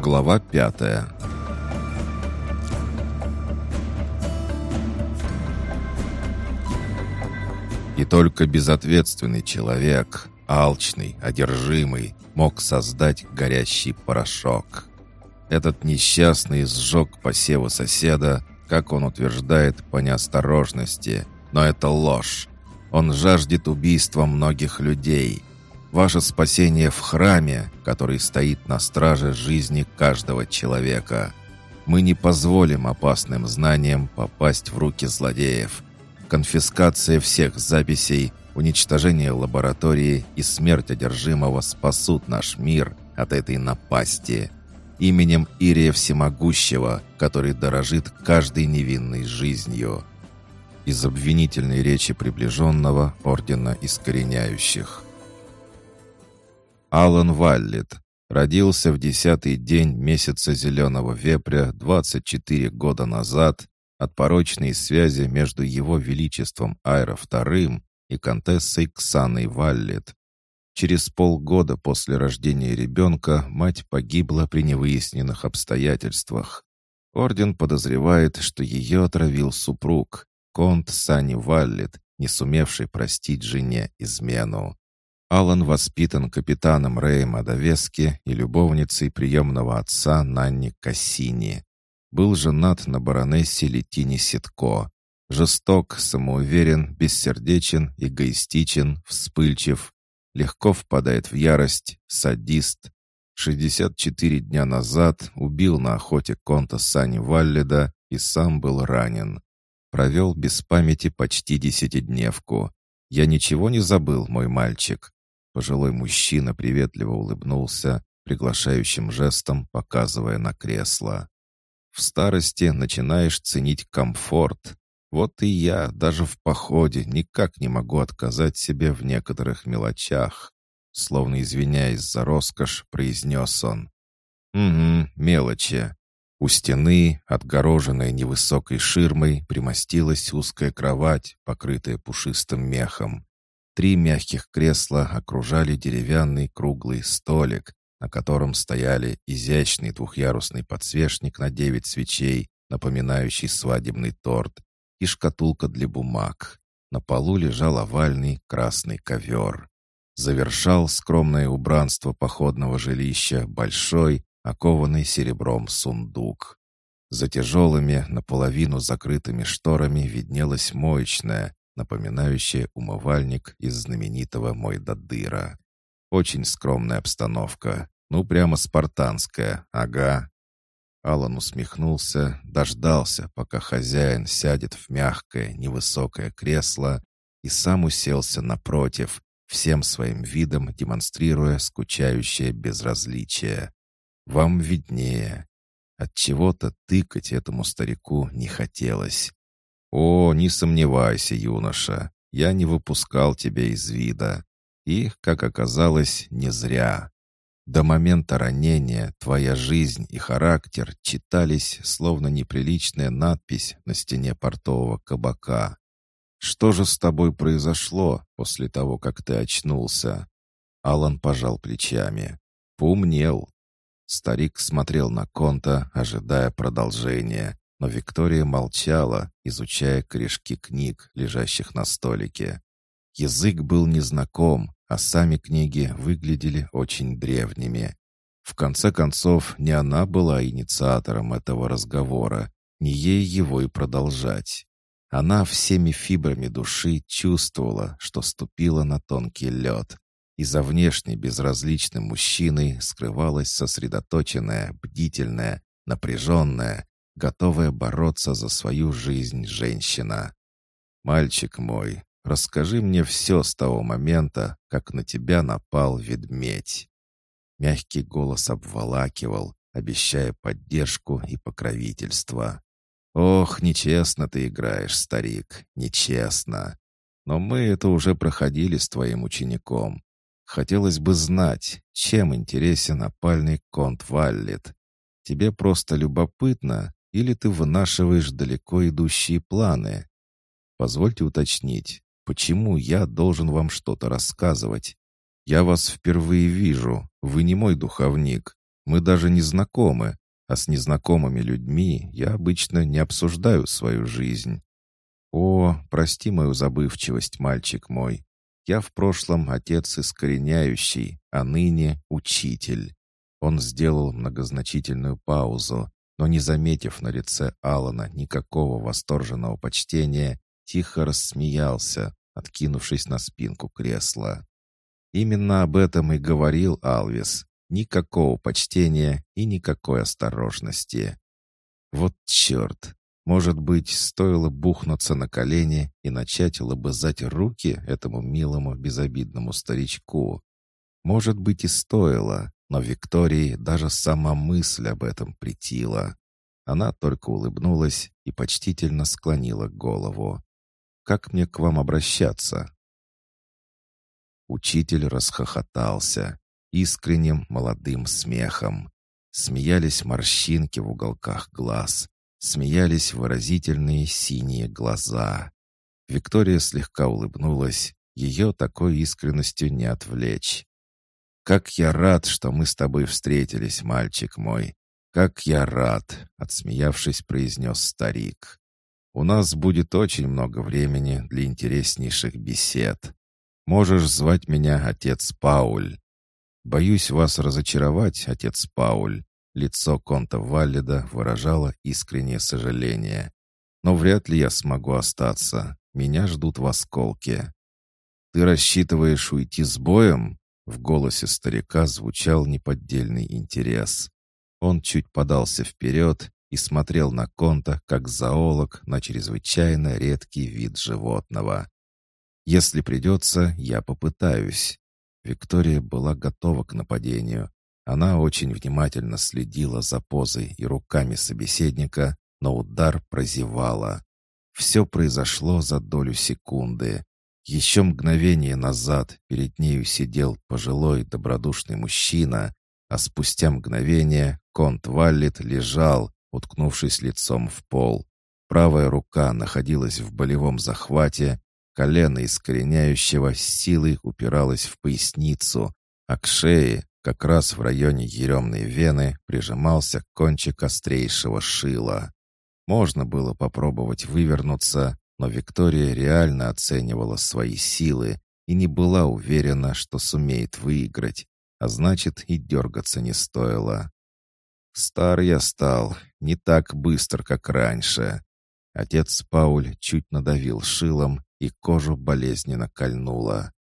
Глава пятая И только безответственный человек, алчный, одержимый, мог создать горящий порошок. Этот несчастный сжег посевы соседа, как он утверждает, по неосторожности. Но это ложь. Он жаждет убийства многих людей. Ваше спасение в храме, который стоит на страже жизни каждого человека. Мы не позволим опасным знаниям попасть в руки злодеев – Конфискация всех записей, уничтожение лаборатории и смерть одержимого спасут наш мир от этой напасти. Именем Ирия Всемогущего, который дорожит каждой невинной жизнью. Из обвинительной речи приближенного Ордена Искореняющих. Алан Валлет родился в десятый день месяца Зеленого Вепря 24 года назад от порочной связи между его величеством Айро II и контессой Ксаной Валлет. Через полгода после рождения ребенка мать погибла при невыясненных обстоятельствах. Орден подозревает, что ее отравил супруг, конт Сани Валлет, не сумевший простить жене измену. Алан воспитан капитаном Рэем Адовески и любовницей приемного отца Нанни Кассини был женат на баронессе Летине Ситко. Жесток, самоуверен, бессердечен, эгоистичен, вспыльчив, легко впадает в ярость, садист. 64 дня назад убил на охоте конта Сани Валледа и сам был ранен. Провел без памяти почти десятидневку. «Я ничего не забыл, мой мальчик». Пожилой мужчина приветливо улыбнулся, приглашающим жестом показывая на кресло. В старости начинаешь ценить комфорт. Вот и я даже в походе никак не могу отказать себе в некоторых мелочах. Словно извиняясь за роскошь, произнес он. «Угу, мелочи». У стены, отгороженной невысокой ширмой, примостилась узкая кровать, покрытая пушистым мехом. Три мягких кресла окружали деревянный круглый столик, на котором стояли изящный двухъярусный подсвечник на девять свечей, напоминающий свадебный торт, и шкатулка для бумаг. На полу лежал овальный красный ковер. Завершал скромное убранство походного жилища большой, окованный серебром сундук. За тяжелыми, наполовину закрытыми шторами виднелась моечная, напоминающая умывальник из знаменитого Мойдадыра. Очень скромная обстановка. Ну, прямо спартанская, ага. Алан усмехнулся, дождался, пока хозяин сядет в мягкое, невысокое кресло и сам уселся напротив, всем своим видом демонстрируя скучающее безразличие. «Вам виднее». От чего то тыкать этому старику не хотелось. «О, не сомневайся, юноша, я не выпускал тебя из вида. И, как оказалось, не зря. До момента ранения твоя жизнь и характер читались, словно неприличная надпись на стене портового кабака. Что же с тобой произошло после того, как ты очнулся? Алан пожал плечами. Поумнел. Старик смотрел на Конта, ожидая продолжения, но Виктория молчала, изучая корешки книг, лежащих на столике. Язык был незнаком, а сами книги выглядели очень древними. В конце концов, не она была инициатором этого разговора, не ей его и продолжать. Она всеми фибрами души чувствовала, что ступила на тонкий лед, и за внешне безразличным мужчиной скрывалась сосредоточенная, бдительная, напряженная, готовая бороться за свою жизнь женщина. «Мальчик мой, Расскажи мне все с того момента, как на тебя напал ведмедь». Мягкий голос обволакивал, обещая поддержку и покровительство. «Ох, нечестно ты играешь, старик, нечестно. Но мы это уже проходили с твоим учеником. Хотелось бы знать, чем интересен опальный конт Валлет. Тебе просто любопытно, или ты вынашиваешь далеко идущие планы? Позвольте уточнить, Почему я должен вам что-то рассказывать? Я вас впервые вижу, вы не мой духовник. Мы даже не знакомы, а с незнакомыми людьми я обычно не обсуждаю свою жизнь. О, прости мою забывчивость, мальчик мой. Я в прошлом отец искореняющий, а ныне учитель. Он сделал многозначительную паузу, но не заметив на лице Алана никакого восторженного почтения, тихо рассмеялся, откинувшись на спинку кресла. Именно об этом и говорил Алвис. Никакого почтения и никакой осторожности. Вот черт! Может быть, стоило бухнуться на колени и начать лобызать руки этому милому безобидному старичку. Может быть, и стоило, но Виктории даже сама мысль об этом притила. Она только улыбнулась и почтительно склонила голову. «Как мне к вам обращаться?» Учитель расхохотался, искренним молодым смехом. Смеялись морщинки в уголках глаз, смеялись выразительные синие глаза. Виктория слегка улыбнулась, ее такой искренностью не отвлечь. «Как я рад, что мы с тобой встретились, мальчик мой! Как я рад!» — отсмеявшись, произнес старик. «У нас будет очень много времени для интереснейших бесед. Можешь звать меня отец Пауль. Боюсь вас разочаровать, отец Пауль». Лицо Конта Валлида выражало искреннее сожаление. «Но вряд ли я смогу остаться. Меня ждут в осколке». «Ты рассчитываешь уйти с боем?» В голосе старика звучал неподдельный интерес. Он чуть подался вперед и смотрел на Конта как зоолог на чрезвычайно редкий вид животного. «Если придется, я попытаюсь». Виктория была готова к нападению. Она очень внимательно следила за позой и руками собеседника, но удар прозевала. Все произошло за долю секунды. Еще мгновение назад перед нею сидел пожилой добродушный мужчина, а спустя мгновение конт Валлет лежал, уткнувшись лицом в пол. Правая рука находилась в болевом захвате, колено искореняющего с силой упиралось в поясницу, а к шее, как раз в районе еремной вены, прижимался кончик острейшего шила. Можно было попробовать вывернуться, но Виктория реально оценивала свои силы и не была уверена, что сумеет выиграть, а значит и дергаться не стоило. Стар я стал, не так быстро, как раньше. Отец Пауль чуть надавил шилом, и кожу болезненно кольнуло.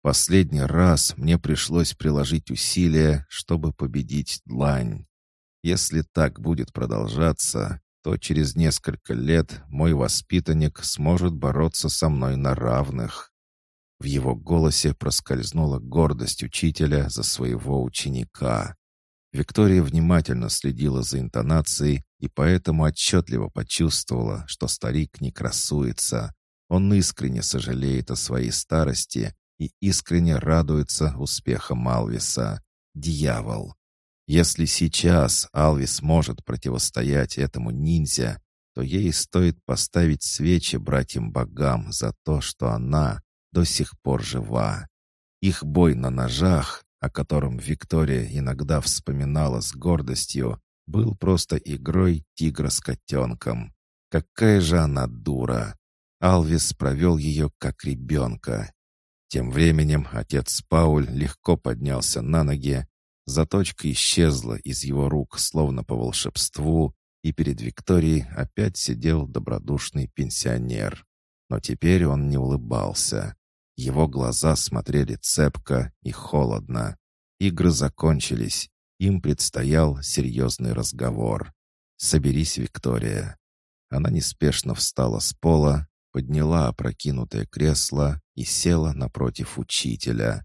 Последний раз мне пришлось приложить усилия, чтобы победить длань. Если так будет продолжаться, то через несколько лет мой воспитанник сможет бороться со мной на равных. В его голосе проскользнула гордость учителя за своего ученика. Виктория внимательно следила за интонацией и поэтому отчетливо почувствовала, что старик не красуется. Он искренне сожалеет о своей старости и искренне радуется успехам Алвиса. Дьявол! Если сейчас Алвис может противостоять этому ниндзя, то ей стоит поставить свечи братьям-богам за то, что она до сих пор жива. Их бой на ножах, о котором Виктория иногда вспоминала с гордостью, был просто игрой тигра с котенком. Какая же она дура! Алвис провел ее как ребенка. Тем временем отец Пауль легко поднялся на ноги, Заточка исчезла из его рук, словно по волшебству, и перед Викторией опять сидел добродушный пенсионер. Но теперь он не улыбался. Его глаза смотрели цепко и холодно. Игры закончились. Им предстоял серьезный разговор. «Соберись, Виктория». Она неспешно встала с пола, подняла опрокинутое кресло и села напротив учителя.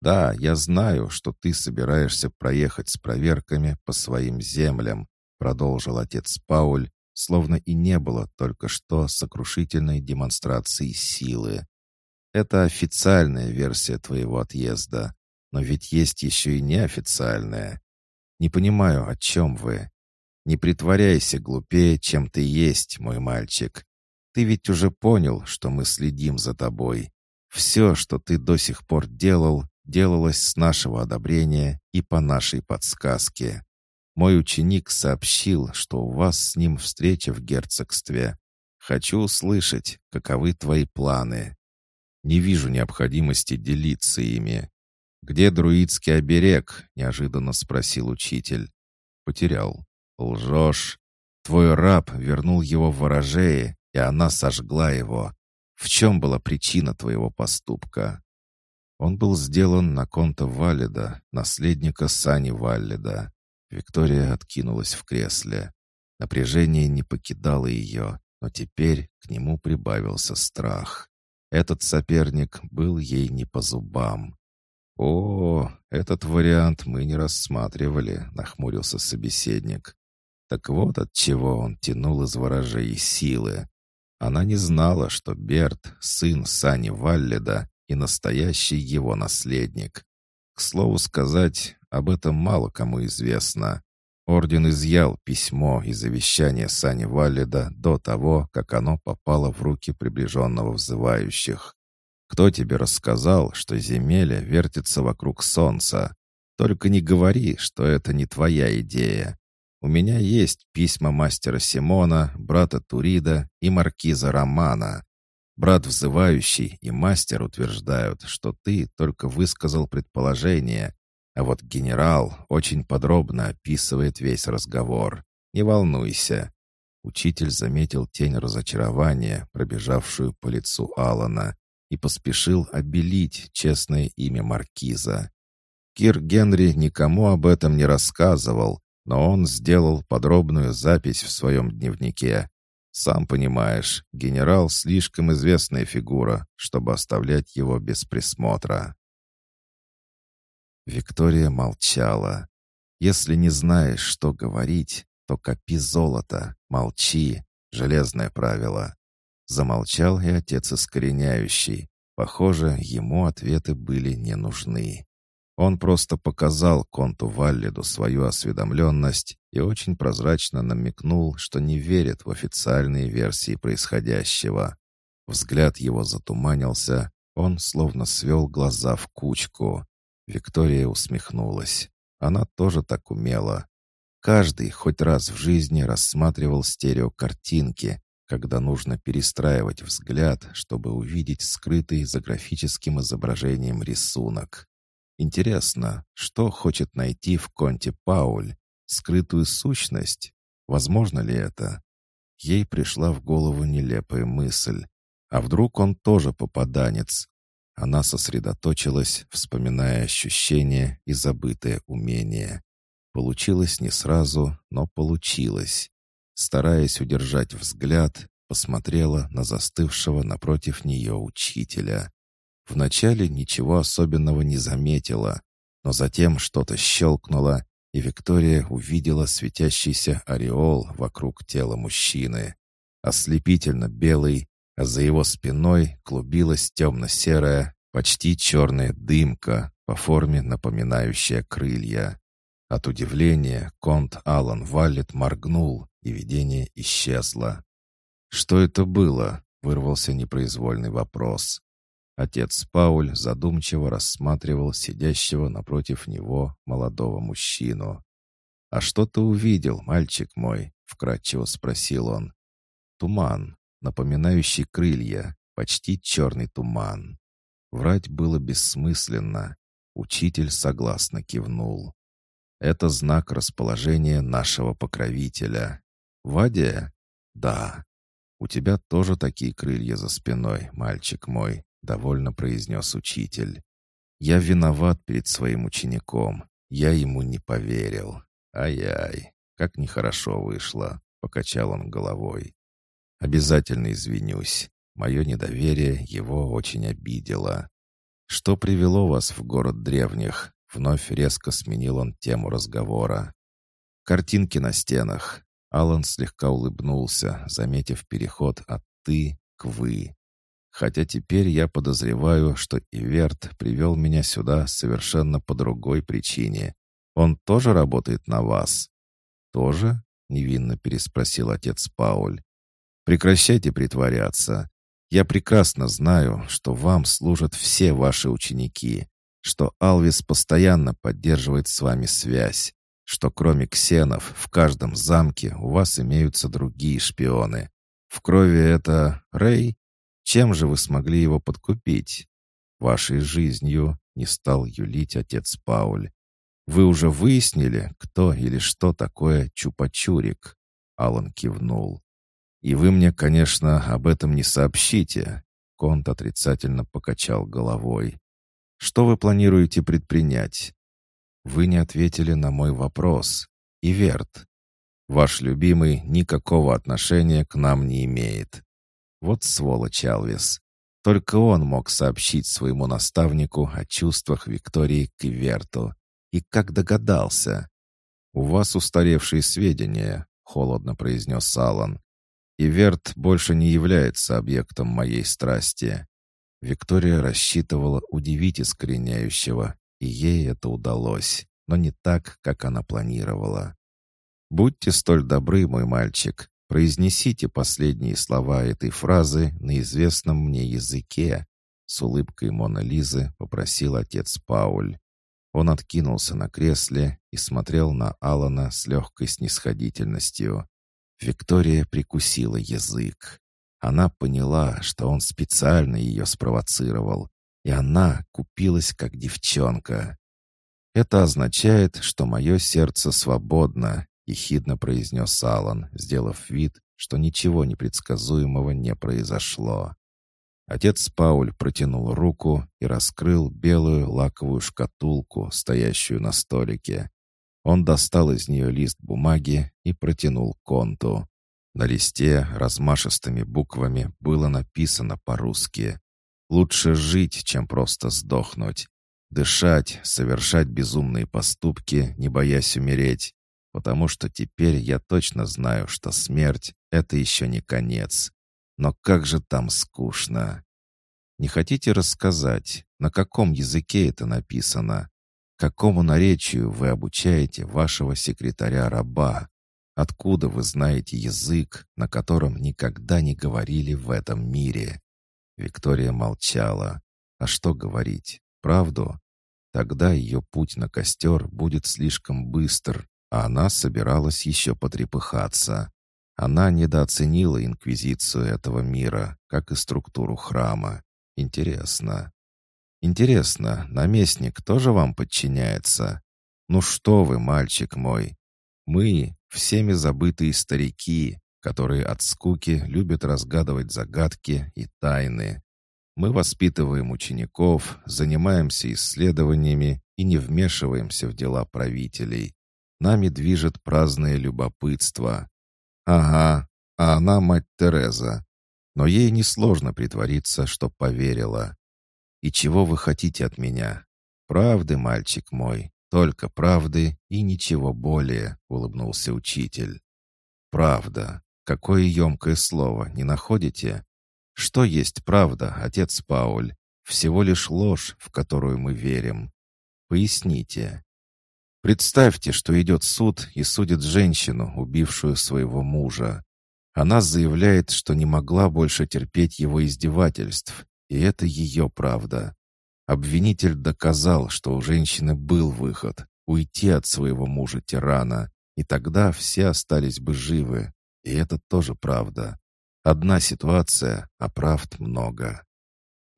«Да, я знаю, что ты собираешься проехать с проверками по своим землям», продолжил отец Пауль, словно и не было только что сокрушительной демонстрации силы. «Это официальная версия твоего отъезда, но ведь есть еще и неофициальная. Не понимаю, о чем вы. Не притворяйся глупее, чем ты есть, мой мальчик. Ты ведь уже понял, что мы следим за тобой. Все, что ты до сих пор делал, делалось с нашего одобрения и по нашей подсказке. Мой ученик сообщил, что у вас с ним встреча в герцогстве. Хочу услышать, каковы твои планы. Не вижу необходимости делиться ими. «Где друидский оберег?» — неожиданно спросил учитель. «Потерял». «Лжешь. Твой раб вернул его в ворожее, и она сожгла его. В чем была причина твоего поступка?» Он был сделан на конта Валида, наследника Сани Валлида. Виктория откинулась в кресле. Напряжение не покидало ее, но теперь к нему прибавился страх. Этот соперник был ей не по зубам. «О, этот вариант мы не рассматривали», — нахмурился собеседник. Так вот от чего он тянул из ворожей силы. Она не знала, что Берт — сын Сани Валледа и настоящий его наследник. К слову сказать, об этом мало кому известно. Орден изъял письмо и завещание Сани Валледа до того, как оно попало в руки приближенного взывающих. Кто тебе рассказал, что земля вертится вокруг солнца? Только не говори, что это не твоя идея. У меня есть письма мастера Симона, брата Турида и маркиза Романа. Брат взывающий и мастер утверждают, что ты только высказал предположение, а вот генерал очень подробно описывает весь разговор. Не волнуйся. Учитель заметил тень разочарования, пробежавшую по лицу Алана, и поспешил обелить честное имя маркиза. Кир Генри никому об этом не рассказывал, но он сделал подробную запись в своем дневнике. Сам понимаешь, генерал слишком известная фигура, чтобы оставлять его без присмотра. Виктория молчала. Если не знаешь, что говорить, то копи золото, молчи. Железное правило. Замолчал и отец искореняющий. Похоже, ему ответы были не нужны. Он просто показал Конту Валлиду свою осведомленность и очень прозрачно намекнул, что не верит в официальные версии происходящего. Взгляд его затуманился, он словно свел глаза в кучку. Виктория усмехнулась. Она тоже так умела. Каждый хоть раз в жизни рассматривал стереокартинки, когда нужно перестраивать взгляд, чтобы увидеть скрытый за графическим изображением рисунок. Интересно, что хочет найти в Конте Пауль? Скрытую сущность? Возможно ли это? Ей пришла в голову нелепая мысль. А вдруг он тоже попаданец? Она сосредоточилась, вспоминая ощущения и забытое умение. Получилось не сразу, но получилось. Стараясь удержать взгляд, посмотрела на застывшего напротив нее учителя. Вначале ничего особенного не заметила, но затем что-то щелкнуло, и Виктория увидела светящийся ореол вокруг тела мужчины. Ослепительно белый, а за его спиной клубилась темно-серая, почти черная дымка, по форме напоминающая крылья. От удивления конт Алан Валлет моргнул, и видение исчезло. «Что это было?» — вырвался непроизвольный вопрос. Отец Пауль задумчиво рассматривал сидящего напротив него молодого мужчину. «А что ты увидел, мальчик мой?» — вкратчиво спросил он. «Туман, напоминающий крылья, почти черный туман». Врать было бессмысленно. Учитель согласно кивнул. «Это знак расположения нашего покровителя. Вадия? Да. У тебя тоже такие крылья за спиной, мальчик мой. — довольно произнес учитель. «Я виноват перед своим учеником. Я ему не поверил. Ай-яй, как нехорошо вышло», — покачал он головой. «Обязательно извинюсь. Мое недоверие его очень обидело. Что привело вас в город древних?» Вновь резко сменил он тему разговора. «Картинки на стенах». Алан слегка улыбнулся, заметив переход от «ты» к «вы». Хотя теперь я подозреваю, что Иверт привел меня сюда совершенно по другой причине. Он тоже работает на вас?» «Тоже?» — невинно переспросил отец Пауль. «Прекращайте притворяться. Я прекрасно знаю, что вам служат все ваши ученики. что Алвис постоянно поддерживает с вами связь, что кроме ксенов в каждом замке у вас имеются другие шпионы. В крови это Рэй? Чем же вы смогли его подкупить? Вашей жизнью не стал юлить отец Пауль. Вы уже выяснили, кто или что такое Чупачурик? Алан кивнул. И вы мне, конечно, об этом не сообщите. Конт отрицательно покачал головой. Что вы планируете предпринять? Вы не ответили на мой вопрос. Иверт. Ваш любимый никакого отношения к нам не имеет. Вот сволочь Алвис. Только он мог сообщить своему наставнику о чувствах Виктории к Иверту. И как догадался. «У вас устаревшие сведения», — холодно произнес Алан. «Иверт больше не является объектом моей страсти». Виктория рассчитывала удивить искореняющего, и ей это удалось, но не так, как она планировала. «Будьте столь добры, мой мальчик, произнесите последние слова этой фразы на известном мне языке», с улыбкой Мона Лизы попросил отец Пауль. Он откинулся на кресле и смотрел на Алана с легкой снисходительностью. Виктория прикусила язык. Она поняла, что он специально ее спровоцировал, и она купилась как девчонка. «Это означает, что мое сердце свободно», — ехидно произнес Алан, сделав вид, что ничего непредсказуемого не произошло. Отец Пауль протянул руку и раскрыл белую лаковую шкатулку, стоящую на столике. Он достал из нее лист бумаги и протянул конту. На листе размашистыми буквами было написано по-русски «Лучше жить, чем просто сдохнуть. Дышать, совершать безумные поступки, не боясь умереть. Потому что теперь я точно знаю, что смерть — это еще не конец. Но как же там скучно. Не хотите рассказать, на каком языке это написано? Какому наречию вы обучаете вашего секретаря-раба? Откуда вы знаете язык, на котором никогда не говорили в этом мире?» Виктория молчала. «А что говорить? Правду?» Тогда ее путь на костер будет слишком быстр, а она собиралась еще потрепыхаться. Она недооценила инквизицию этого мира, как и структуру храма. Интересно. Интересно, наместник тоже вам подчиняется? Ну что вы, мальчик мой? Мы — всеми забытые старики, которые от скуки любят разгадывать загадки и тайны. Мы воспитываем учеников, занимаемся исследованиями и не вмешиваемся в дела правителей. Нами движет праздное любопытство. Ага, а она мать Тереза. Но ей несложно притвориться, что поверила. «И чего вы хотите от меня? Правды, мальчик мой, только правды и ничего более», — улыбнулся учитель. «Правда. Какое емкое слово, не находите? Что есть правда, отец Пауль? Всего лишь ложь, в которую мы верим. Поясните». Представьте, что идет суд и судит женщину, убившую своего мужа. Она заявляет, что не могла больше терпеть его издевательств, и это ее правда. Обвинитель доказал, что у женщины был выход — уйти от своего мужа-тирана, и тогда все остались бы живы. И это тоже правда. Одна ситуация, а правд много.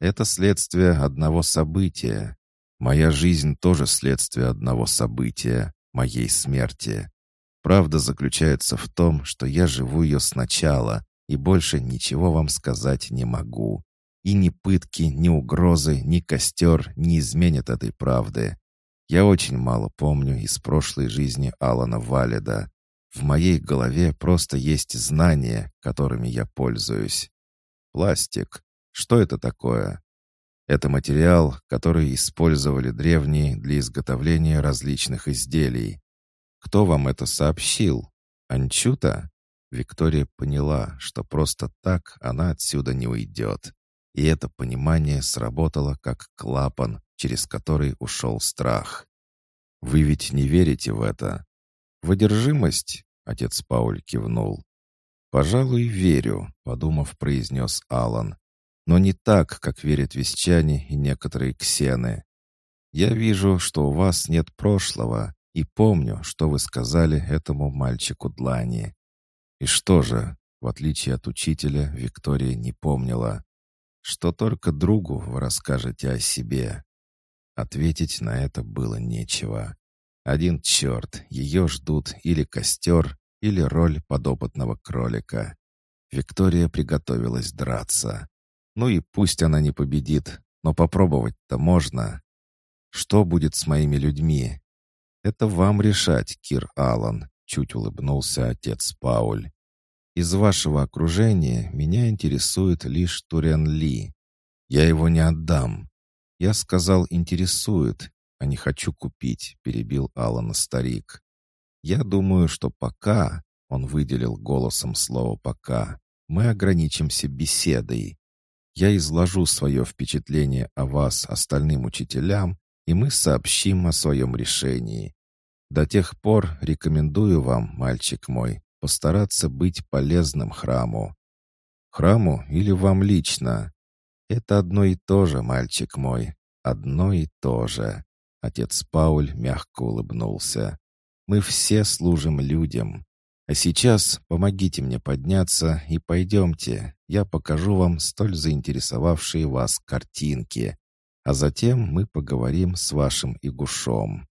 Это следствие одного события. Моя жизнь тоже следствие одного события, моей смерти. Правда заключается в том, что я живу ее сначала, и больше ничего вам сказать не могу. И ни пытки, ни угрозы, ни костер не изменят этой правды. Я очень мало помню из прошлой жизни Алана Валида. В моей голове просто есть знания, которыми я пользуюсь. Пластик. Что это такое? Это материал, который использовали древние для изготовления различных изделий. Кто вам это сообщил? Анчута? Виктория поняла, что просто так она отсюда не уйдет. И это понимание сработало как клапан, через который ушел страх. «Вы ведь не верите в это?» «В одержимость?» — отец Пауль кивнул. «Пожалуй, верю», — подумав, произнес Алан. «Но не так, как верят вещане и некоторые ксены. Я вижу, что у вас нет прошлого, и помню, что вы сказали этому мальчику Длани. И что же, в отличие от учителя, Виктория не помнила, что только другу вы расскажете о себе. Ответить на это было нечего. Один черт, ее ждут или костер, или роль подопытного кролика. Виктория приготовилась драться. Ну и пусть она не победит, но попробовать-то можно. Что будет с моими людьми? Это вам решать, Кир Аллан, чуть улыбнулся отец Пауль. Из вашего окружения меня интересует лишь Туриан Ли. Я его не отдам. Я сказал «интересует», а не «хочу купить», перебил Алана старик. Я думаю, что пока, он выделил голосом слово «пока», мы ограничимся беседой. Я изложу свое впечатление о вас остальным учителям, и мы сообщим о своем решении. До тех пор рекомендую вам, мальчик мой, постараться быть полезным храму. Храму или вам лично? Это одно и то же, мальчик мой, одно и то же. Отец Пауль мягко улыбнулся. Мы все служим людям. А сейчас помогите мне подняться и пойдемте. Я покажу вам столь заинтересовавшие вас картинки. А затем мы поговорим с вашим игушом».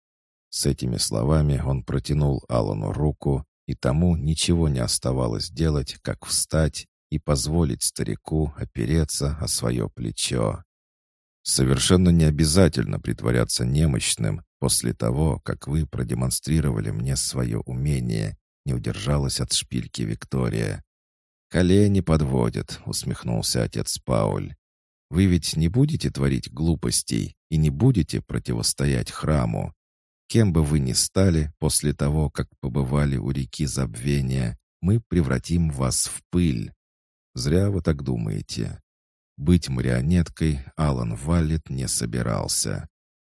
С этими словами он протянул Алану руку, и тому ничего не оставалось делать, как встать и позволить старику опереться о свое плечо. «Совершенно не обязательно притворяться немощным после того, как вы продемонстрировали мне свое умение», не удержалась от шпильки Виктория. «Колени подводят», — усмехнулся отец Пауль. «Вы ведь не будете творить глупостей и не будете противостоять храму. Кем бы вы ни стали после того, как побывали у реки забвения, мы превратим вас в пыль. Зря вы так думаете. Быть марионеткой Алан Валлет не собирался.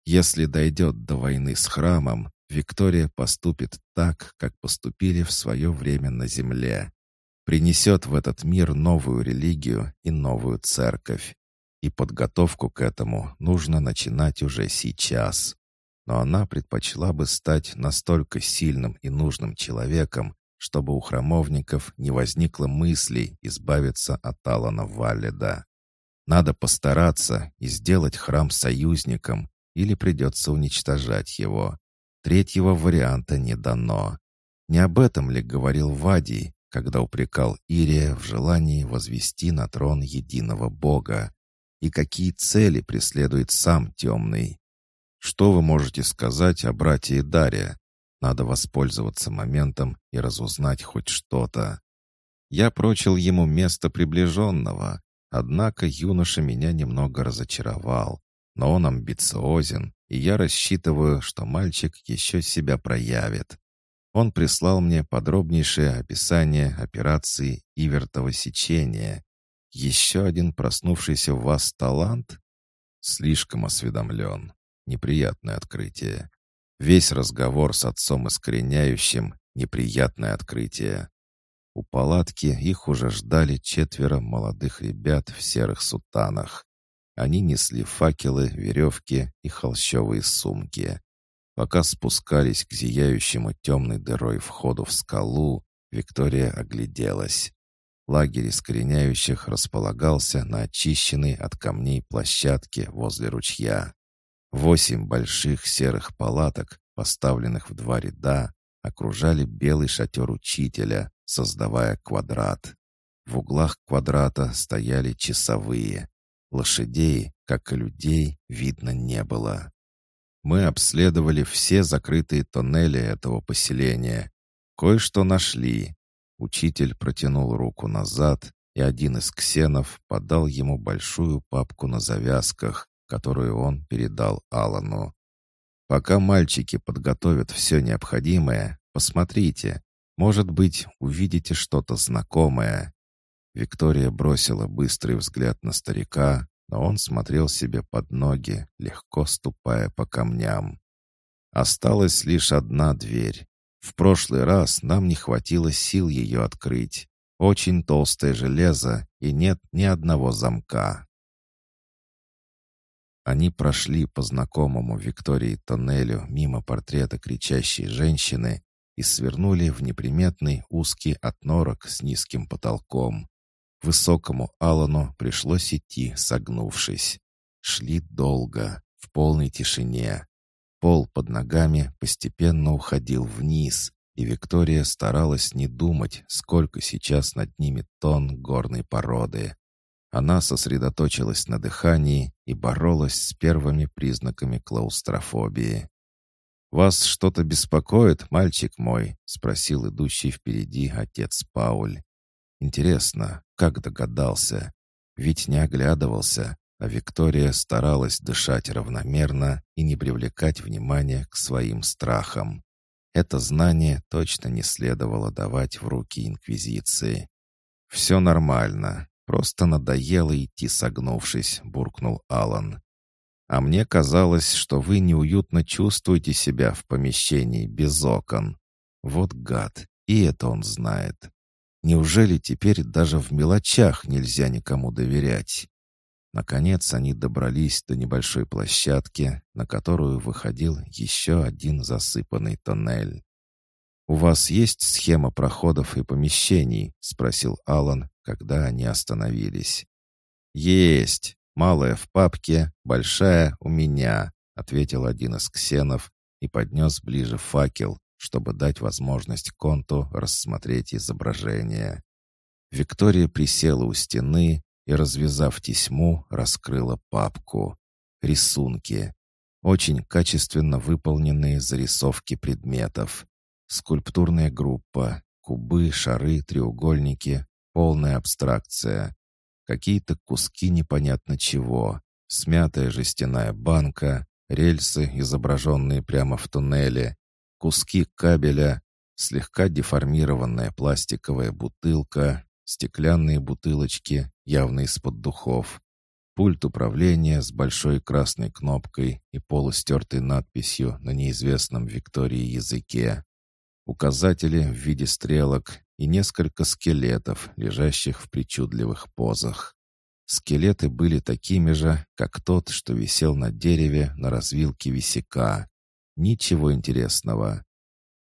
Если дойдет до войны с храмом, Виктория поступит так, как поступили в свое время на земле. Принесет в этот мир новую религию и новую церковь. И подготовку к этому нужно начинать уже сейчас но она предпочла бы стать настолько сильным и нужным человеком, чтобы у храмовников не возникло мыслей избавиться от Алана Валледа. Надо постараться и сделать храм союзником, или придется уничтожать его. Третьего варианта не дано. Не об этом ли говорил Вадий, когда упрекал Ирия в желании возвести на трон единого Бога? И какие цели преследует сам Темный? Что вы можете сказать о брате Дарья? Надо воспользоваться моментом и разузнать хоть что-то. Я прочил ему место приближенного, однако юноша меня немного разочаровал. Но он амбициозен, и я рассчитываю, что мальчик еще себя проявит. Он прислал мне подробнейшее описание операции Ивертова сечения. Еще один проснувшийся в вас талант? Слишком осведомлен. Неприятное открытие. Весь разговор с отцом искореняющим — неприятное открытие. У палатки их уже ждали четверо молодых ребят в серых сутанах. Они несли факелы, веревки и холщовые сумки. Пока спускались к зияющему темной дырой входу в скалу, Виктория огляделась. Лагерь искореняющих располагался на очищенной от камней площадке возле ручья. Восемь больших серых палаток, поставленных в два ряда, окружали белый шатер учителя, создавая квадрат. В углах квадрата стояли часовые. Лошадей, как и людей, видно не было. Мы обследовали все закрытые тоннели этого поселения. Кое-что нашли. Учитель протянул руку назад, и один из ксенов подал ему большую папку на завязках, которую он передал Алану. «Пока мальчики подготовят все необходимое, посмотрите. Может быть, увидите что-то знакомое». Виктория бросила быстрый взгляд на старика, но он смотрел себе под ноги, легко ступая по камням. Осталась лишь одна дверь. В прошлый раз нам не хватило сил ее открыть. Очень толстое железо и нет ни одного замка. Они прошли по знакомому Виктории тоннелю мимо портрета кричащей женщины и свернули в неприметный узкий отнорок с низким потолком. Высокому Алану пришлось идти, согнувшись. Шли долго, в полной тишине. Пол под ногами постепенно уходил вниз, и Виктория старалась не думать, сколько сейчас над ними тонн горной породы. Она сосредоточилась на дыхании и боролась с первыми признаками клаустрофобии. «Вас что-то беспокоит, мальчик мой?» — спросил идущий впереди отец Пауль. «Интересно, как догадался? Ведь не оглядывался, а Виктория старалась дышать равномерно и не привлекать внимания к своим страхам. Это знание точно не следовало давать в руки Инквизиции. «Все нормально, просто надоело идти согнувшись», — буркнул Алан. «А мне казалось, что вы неуютно чувствуете себя в помещении без окон. Вот гад, и это он знает. Неужели теперь даже в мелочах нельзя никому доверять?» Наконец они добрались до небольшой площадки, на которую выходил еще один засыпанный тоннель. «У вас есть схема проходов и помещений?» — спросил Алан, когда они остановились. «Есть. Малая в папке, большая у меня», — ответил один из ксенов и поднес ближе факел, чтобы дать возможность Конту рассмотреть изображение. Виктория присела у стены, и, развязав тесьму, раскрыла папку. Рисунки. Очень качественно выполненные зарисовки предметов. Скульптурная группа. Кубы, шары, треугольники. Полная абстракция. Какие-то куски непонятно чего. Смятая жестяная банка. Рельсы, изображенные прямо в туннеле. Куски кабеля. Слегка деформированная пластиковая бутылка, стеклянные бутылочки, явно из-под духов, пульт управления с большой красной кнопкой и полустертой надписью на неизвестном Виктории языке, указатели в виде стрелок и несколько скелетов, лежащих в причудливых позах. Скелеты были такими же, как тот, что висел на дереве на развилке висяка. Ничего интересного.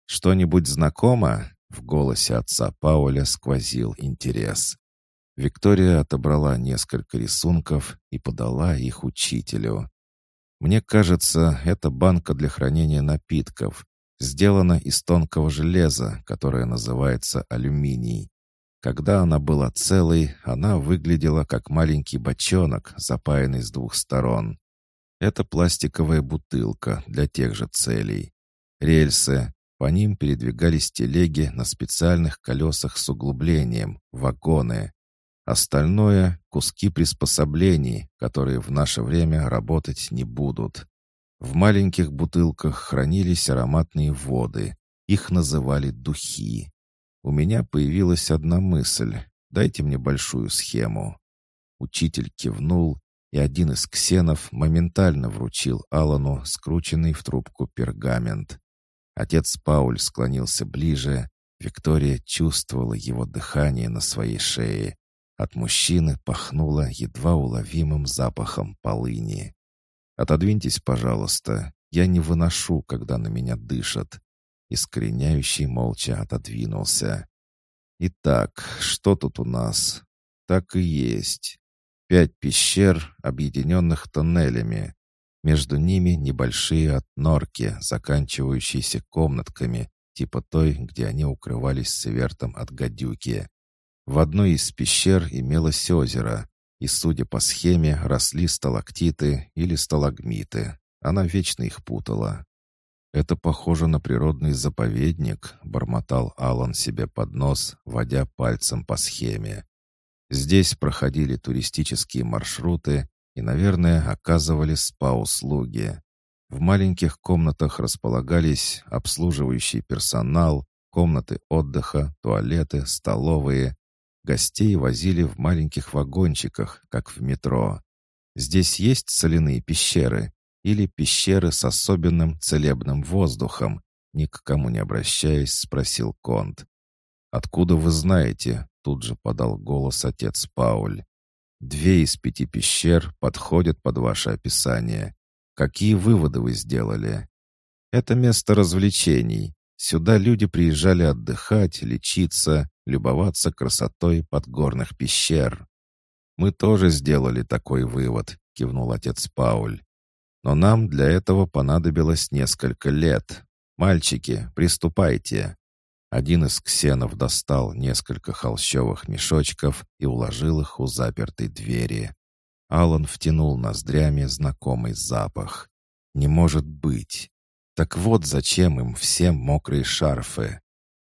«Что-нибудь знакомо?» В голосе отца Пауля сквозил интерес. Виктория отобрала несколько рисунков и подала их учителю. «Мне кажется, это банка для хранения напитков. Сделана из тонкого железа, которое называется алюминий. Когда она была целой, она выглядела как маленький бочонок, запаянный с двух сторон. Это пластиковая бутылка для тех же целей. Рельсы, по ним передвигались телеги на специальных колесах с углублением, вагоны. Остальное — куски приспособлений, которые в наше время работать не будут. В маленьких бутылках хранились ароматные воды. Их называли духи. У меня появилась одна мысль. Дайте мне большую схему. Учитель кивнул, и один из ксенов моментально вручил Алану скрученный в трубку пергамент. Отец Пауль склонился ближе. Виктория чувствовала его дыхание на своей шее. От мужчины пахнуло едва уловимым запахом полыни. «Отодвиньтесь, пожалуйста. Я не выношу, когда на меня дышат». Искореняющий молча отодвинулся. «Итак, что тут у нас?» «Так и есть. Пять пещер, объединенных тоннелями. Между ними небольшие отнорки, заканчивающиеся комнатками, типа той, где они укрывались с Вертом от гадюки. В одной из пещер имелось озеро, и, судя по схеме, росли сталактиты или сталагмиты. Она вечно их путала. «Это похоже на природный заповедник», — бормотал Алан себе под нос, водя пальцем по схеме. Здесь проходили туристические маршруты, и, наверное, оказывали спа-услуги. В маленьких комнатах располагались обслуживающий персонал, комнаты отдыха, туалеты, столовые. Гостей возили в маленьких вагончиках, как в метро. Здесь есть соляные пещеры или пещеры с особенным целебным воздухом, ни к кому не обращаясь, спросил Конт. «Откуда вы знаете?» — тут же подал голос отец Пауль. Две из пяти пещер подходят под ваше описание. Какие выводы вы сделали? Это место развлечений. Сюда люди приезжали отдыхать, лечиться, любоваться красотой подгорных пещер. Мы тоже сделали такой вывод, кивнул отец Пауль. Но нам для этого понадобилось несколько лет. Мальчики, приступайте. Один из ксенов достал несколько холщовых мешочков и уложил их у запертой двери. Алан втянул ноздрями знакомый запах. «Не может быть! Так вот зачем им всем мокрые шарфы!»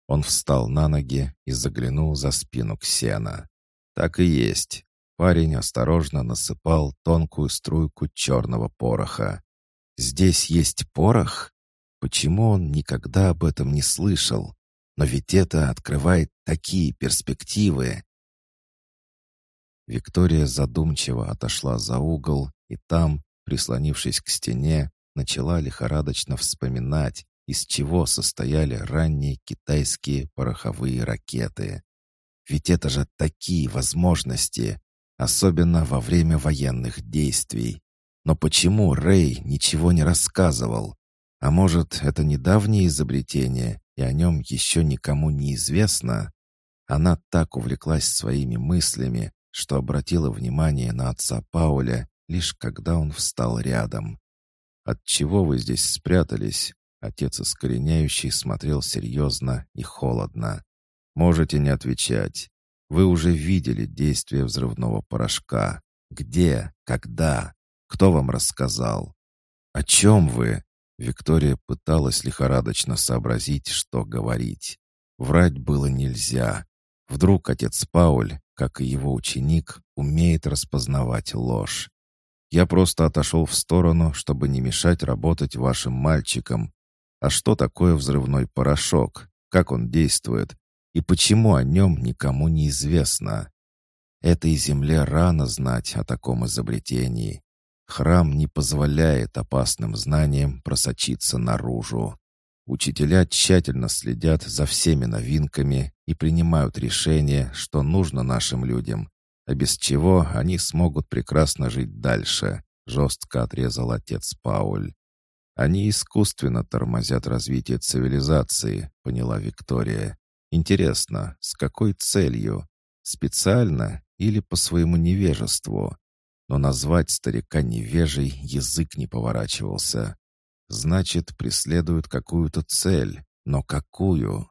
Он встал на ноги и заглянул за спину Ксена. «Так и есть. Парень осторожно насыпал тонкую струйку черного пороха. «Здесь есть порох? Почему он никогда об этом не слышал? Но ведь это открывает такие перспективы!» Виктория задумчиво отошла за угол, и там, прислонившись к стене, начала лихорадочно вспоминать, из чего состояли ранние китайские пороховые ракеты. Ведь это же такие возможности! особенно во время военных действий. Но почему Рэй ничего не рассказывал? А может, это недавнее изобретение, и о нем еще никому не известно? Она так увлеклась своими мыслями, что обратила внимание на отца Пауля, лишь когда он встал рядом. «От чего вы здесь спрятались?» Отец искореняющий смотрел серьезно и холодно. «Можете не отвечать. Вы уже видели действие взрывного порошка. Где? Когда? Кто вам рассказал? О чем вы? Виктория пыталась лихорадочно сообразить, что говорить. Врать было нельзя. Вдруг отец Пауль, как и его ученик, умеет распознавать ложь. Я просто отошел в сторону, чтобы не мешать работать вашим мальчикам. А что такое взрывной порошок? Как он действует? и почему о нем никому не известно. Этой земле рано знать о таком изобретении. Храм не позволяет опасным знаниям просочиться наружу. Учителя тщательно следят за всеми новинками и принимают решение, что нужно нашим людям, а без чего они смогут прекрасно жить дальше, жестко отрезал отец Пауль. Они искусственно тормозят развитие цивилизации, поняла Виктория. Интересно, с какой целью? Специально или по своему невежеству? Но назвать старика невежей язык не поворачивался. Значит, преследуют какую-то цель. Но какую?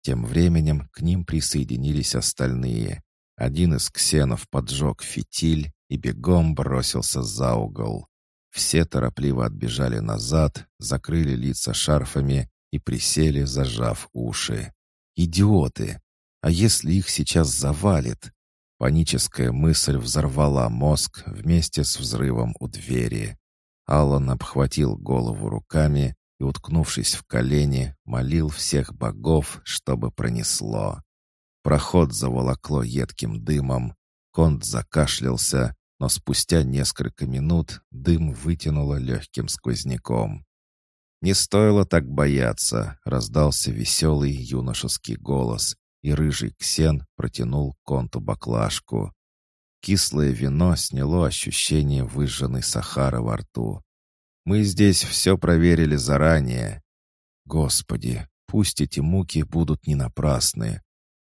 Тем временем к ним присоединились остальные. Один из ксенов поджег фитиль и бегом бросился за угол. Все торопливо отбежали назад, закрыли лица шарфами и присели, зажав уши. Идиоты! А если их сейчас завалит? Паническая мысль взорвала мозг вместе с взрывом у двери. Аллан обхватил голову руками и, уткнувшись в колени, молил всех богов, чтобы пронесло. Проход заволокло едким дымом. Конт закашлялся, но спустя несколько минут дым вытянуло легким сквозняком. «Не стоило так бояться», — раздался веселый юношеский голос, и рыжий Ксен протянул конту баклажку. Кислое вино сняло ощущение выжженной сахары во рту. «Мы здесь все проверили заранее. Господи, пусть эти муки будут не напрасны.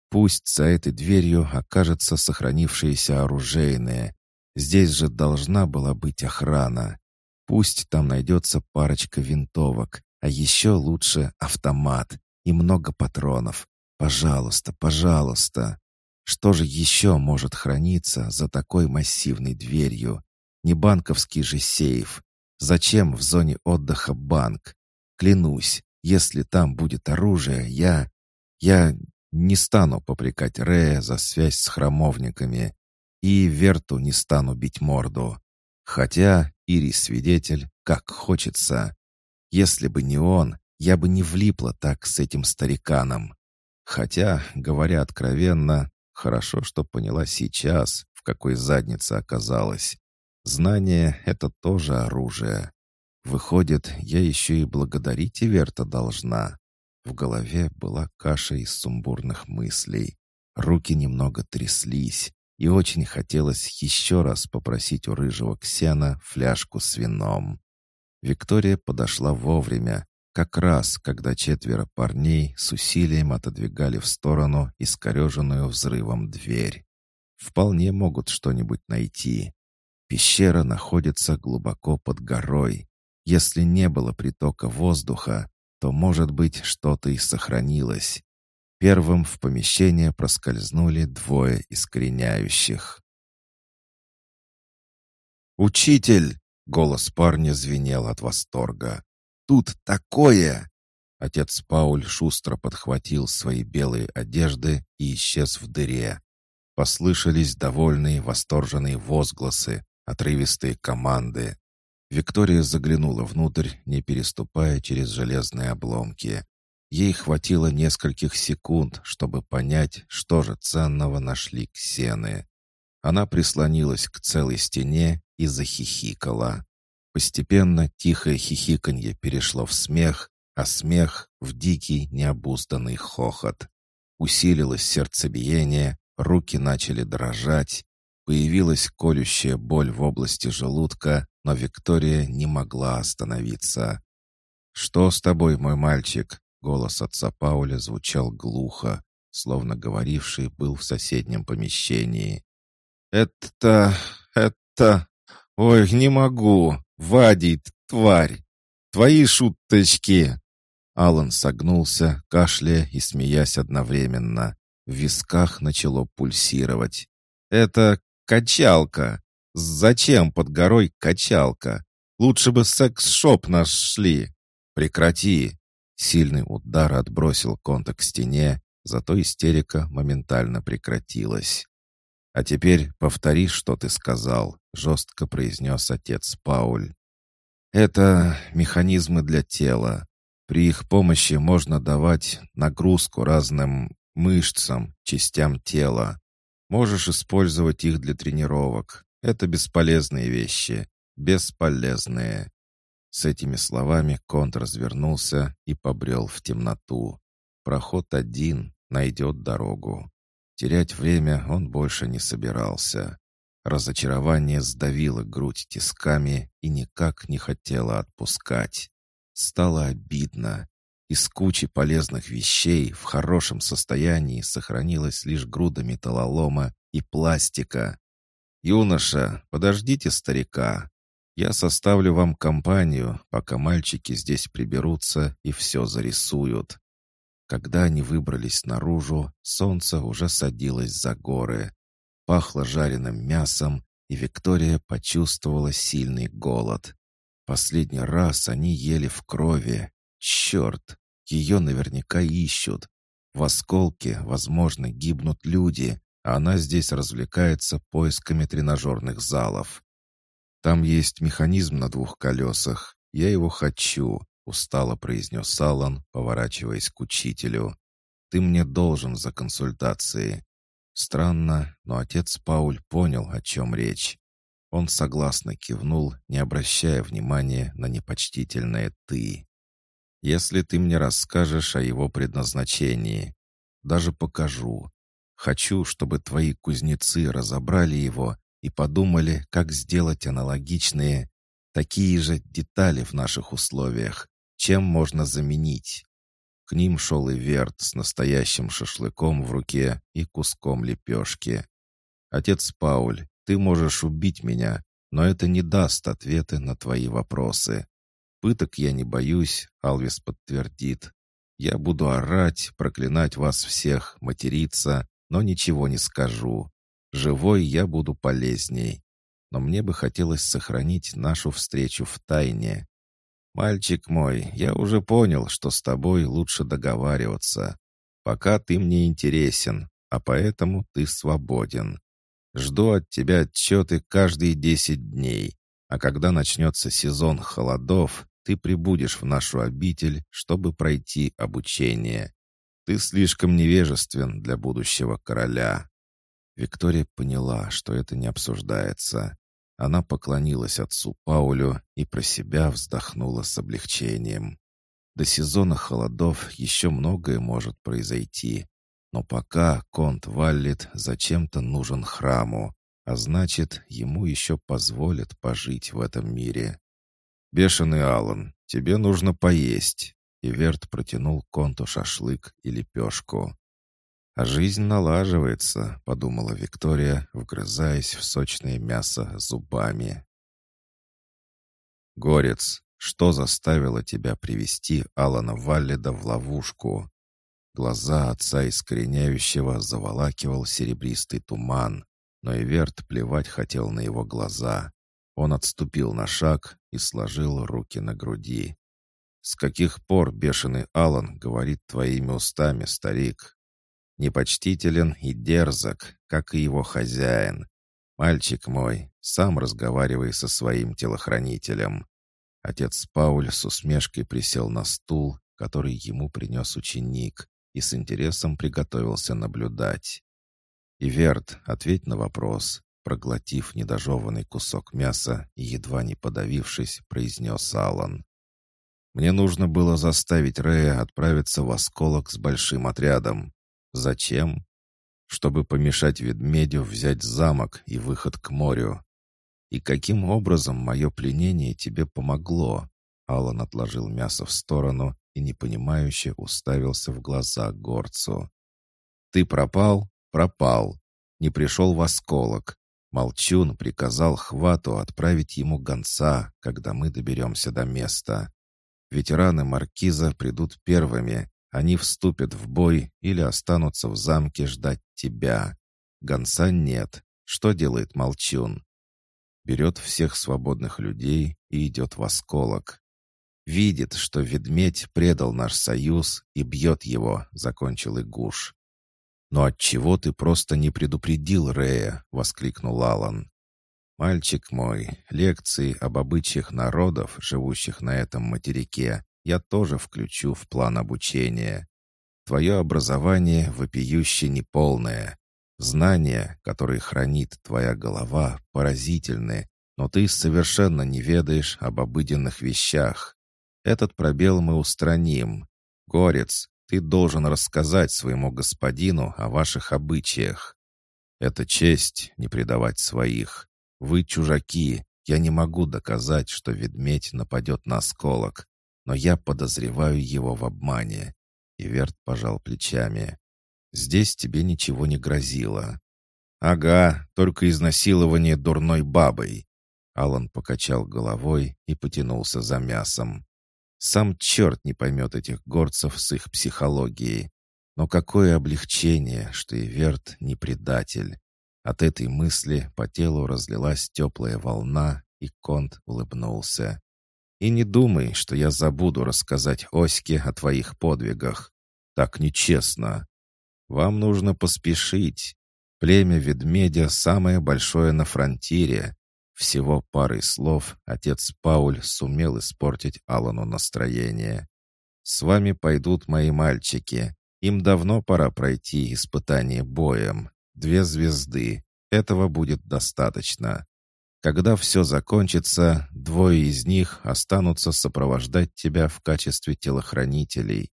Пусть за этой дверью окажется сохранившееся оружейное. Здесь же должна была быть охрана. Пусть там найдется парочка винтовок, а еще лучше автомат и много патронов. Пожалуйста, пожалуйста. Что же еще может храниться за такой массивной дверью? Не банковский же сейф. Зачем в зоне отдыха банк? Клянусь, если там будет оружие, я... Я не стану попрекать Рея за связь с храмовниками. И Верту не стану бить морду. Хотя Ири свидетель, как хочется. Если бы не он, я бы не влипла так с этим стариканом. Хотя, говоря откровенно, хорошо, что поняла сейчас, в какой заднице оказалась. Знание — это тоже оружие. Выходит, я еще и благодарить Иверта должна. В голове была каша из сумбурных мыслей. Руки немного тряслись. и очень хотелось еще раз попросить у рыжего Ксена фляжку с вином. Виктория подошла вовремя, как раз, когда четверо парней с усилием отодвигали в сторону искореженную взрывом дверь. Вполне могут что-нибудь найти. Пещера находится глубоко под горой. Если не было притока воздуха, то, может быть, что-то и сохранилось. Первым в помещение проскользнули двое искореняющих. «Учитель!» — голос парня звенел от восторга. «Тут такое!» Отец Пауль шустро подхватил свои белые одежды и исчез в дыре. Послышались довольные, восторженные возгласы, отрывистые команды. Виктория заглянула внутрь, не переступая через железные обломки. Ей хватило нескольких секунд, чтобы понять, что же ценного нашли ксены. Она прислонилась к целой стене и захихикала. Постепенно тихое хихиканье перешло в смех, а смех — в дикий, необузданный хохот. Усилилось сердцебиение, руки начали дрожать, появилась колющая боль в области желудка, но Виктория не могла остановиться. «Что с тобой, мой мальчик?» Голос отца Пауля звучал глухо, словно говоривший был в соседнем помещении. «Это... это... Ой, не могу! Вадить, тварь! Твои шуточки!» Алан согнулся, кашляя и смеясь одновременно. В висках начало пульсировать. «Это качалка! Зачем под горой качалка? Лучше бы секс-шоп нашли!» «Прекрати!» Сильный удар отбросил конта к стене, зато истерика моментально прекратилась. «А теперь повтори, что ты сказал», — жестко произнес отец Пауль. «Это механизмы для тела. При их помощи можно давать нагрузку разным мышцам, частям тела. Можешь использовать их для тренировок. Это бесполезные вещи. Бесполезные. С этими словами Конт развернулся и побрел в темноту. Проход один, найдет дорогу. Терять время он больше не собирался. Разочарование сдавило грудь тисками и никак не хотело отпускать. Стало обидно. Из кучи полезных вещей в хорошем состоянии сохранилась лишь груда металлолома и пластика. «Юноша, подождите старика. Я составлю вам компанию, пока мальчики здесь приберутся и все зарисуют. Когда они выбрались наружу, солнце уже садилось за горы. Пахло жареным мясом, и Виктория почувствовала сильный голод. Последний раз они ели в крови. Черт, ее наверняка ищут. В осколке, возможно, гибнут люди, а она здесь развлекается поисками тренажерных залов. «Там есть механизм на двух колесах. Я его хочу», — устало произнес Аллан, поворачиваясь к учителю. «Ты мне должен за консультации». Странно, но отец Пауль понял, о чем речь. Он согласно кивнул, не обращая внимания на непочтительное «ты». «Если ты мне расскажешь о его предназначении, даже покажу. Хочу, чтобы твои кузнецы разобрали его и подумали, как сделать аналогичные, такие же детали в наших условиях, чем можно заменить. К ним шел и Верт с настоящим шашлыком в руке и куском лепешки. «Отец Пауль, ты можешь убить меня, но это не даст ответы на твои вопросы. Пыток я не боюсь», — Алвис подтвердит. «Я буду орать, проклинать вас всех, материться, но ничего не скажу. Живой я буду полезней. Но мне бы хотелось сохранить нашу встречу в тайне. Мальчик мой, я уже понял, что с тобой лучше договариваться. Пока ты мне интересен, а поэтому ты свободен. Жду от тебя отчеты каждые десять дней, а когда начнется сезон холодов, ты прибудешь в нашу обитель, чтобы пройти обучение. Ты слишком невежествен для будущего короля. Виктория поняла, что это не обсуждается. Она поклонилась отцу Паулю и про себя вздохнула с облегчением. До сезона холодов еще многое может произойти. Но пока Конт Валлит зачем-то нужен храму, а значит, ему еще позволят пожить в этом мире. «Бешеный Аллан, тебе нужно поесть!» И Верт протянул Конту шашлык и лепешку. «А жизнь налаживается», — подумала Виктория, вгрызаясь в сочное мясо зубами. «Горец, что заставило тебя привести Алана Валлида в ловушку?» Глаза отца искореняющего заволакивал серебристый туман, но Иверт плевать хотел на его глаза. Он отступил на шаг и сложил руки на груди. «С каких пор бешеный Алан говорит твоими устами, старик? Непочтителен и дерзок, как и его хозяин. Мальчик мой, сам разговаривай со своим телохранителем». Отец Пауль с усмешкой присел на стул, который ему принес ученик, и с интересом приготовился наблюдать. «Иверт, ответь на вопрос», проглотив недожеванный кусок мяса и едва не подавившись, произнес Алан. «Мне нужно было заставить Рея отправиться в осколок с большим отрядом. Зачем? Чтобы помешать ведмедю взять замок и выход к морю. И каким образом мое пленение тебе помогло?» Алан отложил мясо в сторону и непонимающе уставился в глаза горцу. «Ты пропал? Пропал. Не пришел в осколок. Молчун приказал Хвату отправить ему гонца, когда мы доберемся до места. Ветераны Маркиза придут первыми. Они вступят в бой или останутся в замке ждать тебя. Гонца нет. Что делает Молчун? Берет всех свободных людей и идет в осколок. Видит, что ведмедь предал наш союз и бьет его, закончил Игуш. «Но отчего ты просто не предупредил Рея?» — воскликнул Алан. «Мальчик мой, лекции об обычаях народов, живущих на этом материке, я тоже включу в план обучения. Твое образование вопиюще неполное. Знания, которые хранит твоя голова, поразительны, но ты совершенно не ведаешь об обыденных вещах. Этот пробел мы устраним. Горец, ты должен рассказать своему господину о ваших обычаях. Это честь не предавать своих. Вы чужаки. Я не могу доказать, что ведмедь нападет на осколок, но я подозреваю его в обмане. И Верт пожал плечами. Здесь тебе ничего не грозило. Ага, только изнасилование дурной бабой. Алан покачал головой и потянулся за мясом. Сам черт не поймет этих горцев с их психологией. Но какое облегчение, что Иверт не предатель. От этой мысли по телу разлилась теплая волна, и Конт улыбнулся. «И не думай, что я забуду рассказать Оське о твоих подвигах. Так нечестно. Вам нужно поспешить. Племя ведмедя самое большое на фронтире. Всего парой слов отец Пауль сумел испортить Алану настроение. «С вами пойдут мои мальчики. Им давно пора пройти испытание боем. Две звезды. Этого будет достаточно. Когда все закончится, двое из них останутся сопровождать тебя в качестве телохранителей.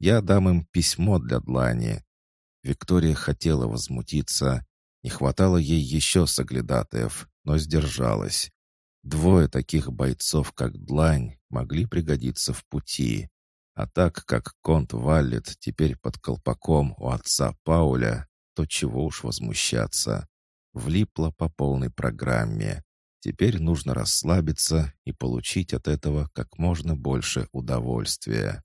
Я дам им письмо для Длани». Виктория хотела возмутиться. Не хватало ей еще соглядатаев, но сдержалась. Двое таких бойцов, как Длань, могли пригодиться в пути. А так как Конт Валлет теперь под колпаком у отца Пауля, то чего уж возмущаться. Влипла по полной программе. Теперь нужно расслабиться и получить от этого как можно больше удовольствия.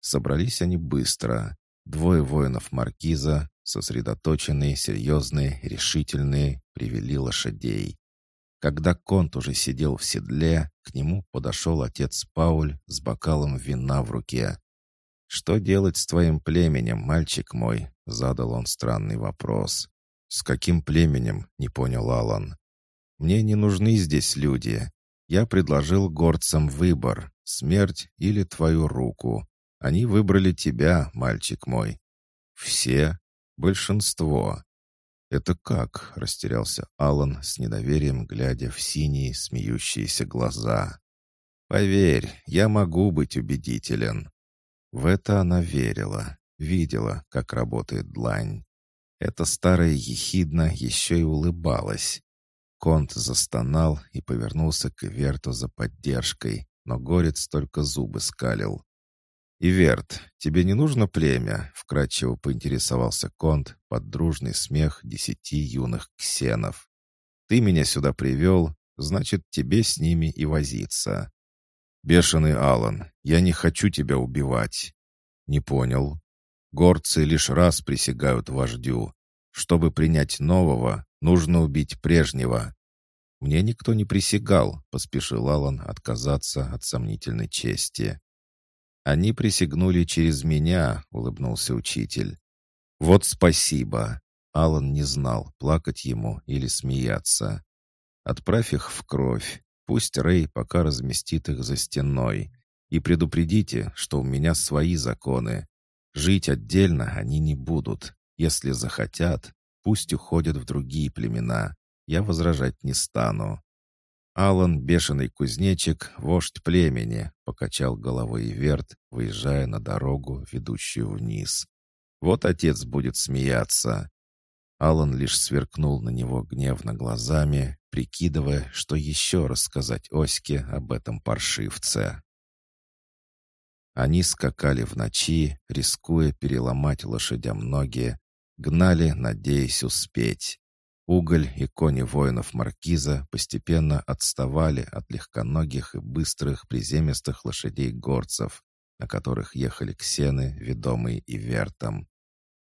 Собрались они быстро. Двое воинов Маркиза, сосредоточенные, серьезные, решительные, привели лошадей. Когда Конт уже сидел в седле, к нему подошел отец Пауль с бокалом вина в руке. «Что делать с твоим племенем, мальчик мой?» — задал он странный вопрос. «С каким племенем?» — не понял Алан. «Мне не нужны здесь люди. Я предложил горцам выбор — смерть или твою руку. Они выбрали тебя, мальчик мой». «Все? Большинство. «Это как?» — растерялся Алан с недоверием, глядя в синие смеющиеся глаза. «Поверь, я могу быть убедителен». В это она верила. видела, как работает длань. Эта старая ехидна еще и улыбалась. Конт застонал и повернулся к Иверту за поддержкой, но горец только зубы скалил. «Иверт, тебе не нужно племя?» — вкратчиво поинтересовался Конт под дружный смех десяти юных ксенов. «Ты меня сюда привел, значит, тебе с ними и возиться». «Бешеный Алан, я не хочу тебя убивать». «Не понял». Горцы лишь раз присягают вождю. Чтобы принять нового, нужно убить прежнего. Мне никто не присягал, поспешил Алан отказаться от сомнительной чести. «Они присягнули через меня», — улыбнулся учитель. «Вот спасибо». Алан не знал, плакать ему или смеяться. «Отправь их в кровь. Пусть Рэй пока разместит их за стеной. И предупредите, что у меня свои законы. Жить отдельно они не будут. Если захотят, пусть уходят в другие племена. Я возражать не стану. Алан, бешеный кузнечик, вождь племени, покачал головой Верт, выезжая на дорогу, ведущую вниз. Вот отец будет смеяться. Алан лишь сверкнул на него гневно глазами, прикидывая, что еще рассказать Оське об этом паршивце. Они скакали в ночи, рискуя переломать лошадям ноги, гнали, надеясь успеть. Уголь и кони воинов Маркиза постепенно отставали от легконогих и быстрых приземистых лошадей-горцев, на которых ехали ксены, ведомые и вертом.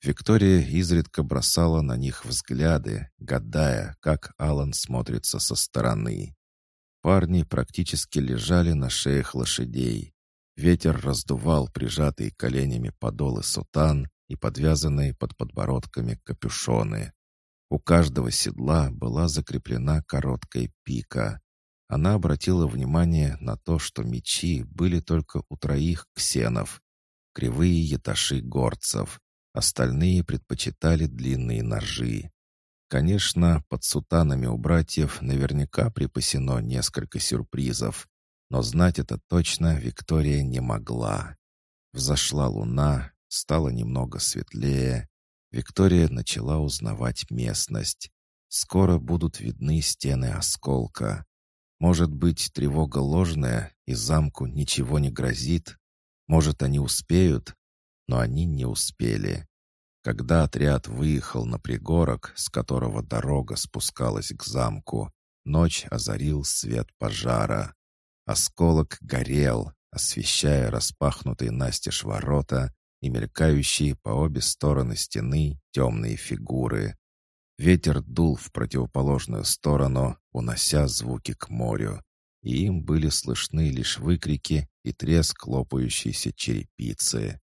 Виктория изредка бросала на них взгляды, гадая, как Алан смотрится со стороны. Парни практически лежали на шеях лошадей. Ветер раздувал прижатые коленями подолы сутан и подвязанные под подбородками капюшоны. У каждого седла была закреплена короткая пика. Она обратила внимание на то, что мечи были только у троих ксенов. Кривые яташи горцев. Остальные предпочитали длинные ножи. Конечно, под сутанами у братьев наверняка припасено несколько сюрпризов, но знать это точно Виктория не могла. Взошла луна, стало немного светлее, Виктория начала узнавать местность. Скоро будут видны стены осколка. Может быть, тревога ложная, и замку ничего не грозит? Может, они успеют? Но они не успели. Когда отряд выехал на пригорок, с которого дорога спускалась к замку, ночь озарил свет пожара. Осколок горел, освещая распахнутые настежь ворота и мелькающие по обе стороны стены темные фигуры. Ветер дул в противоположную сторону, унося звуки к морю, и им были слышны лишь выкрики и треск лопающейся черепицы.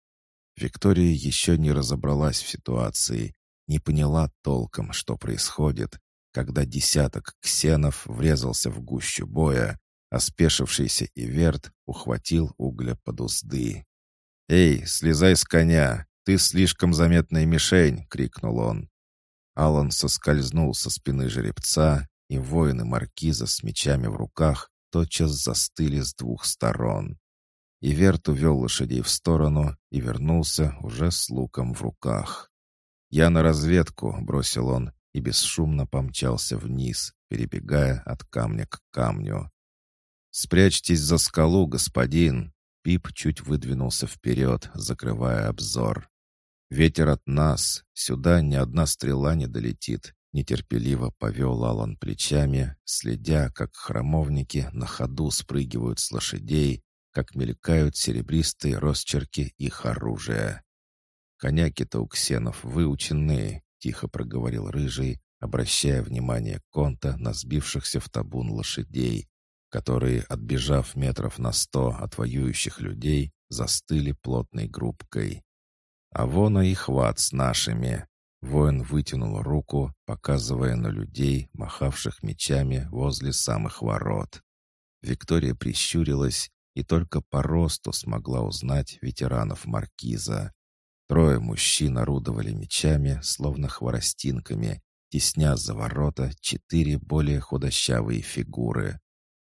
Виктория еще не разобралась в ситуации, не поняла толком, что происходит, когда десяток ксенов врезался в гущу боя, а спешившийся Иверт ухватил угля под узды. «Эй, слезай с коня! Ты слишком заметная мишень!» — крикнул он. Алан соскользнул со спины жеребца, и воины маркиза с мечами в руках тотчас застыли с двух сторон. Иверт увел лошадей в сторону и вернулся уже с луком в руках. «Я на разведку», — бросил он и бесшумно помчался вниз, перебегая от камня к камню. «Спрячьтесь за скалу, господин!» Пип чуть выдвинулся вперед, закрывая обзор. «Ветер от нас. Сюда ни одна стрела не долетит», — нетерпеливо повел Алан плечами, следя, как храмовники на ходу спрыгивают с лошадей, как мелькают серебристые росчерки их оружия. «Коняки-то у ксенов выученные», — тихо проговорил Рыжий, обращая внимание Конта на сбившихся в табун лошадей, которые, отбежав метров на сто от воюющих людей, застыли плотной группкой. А вон и хват с нашими. Воин вытянул руку, показывая на людей, махавших мечами возле самых ворот. Виктория прищурилась и только по росту смогла узнать ветеранов маркиза. Трое мужчин орудовали мечами, словно хворостинками, тесня за ворота четыре более худощавые фигуры.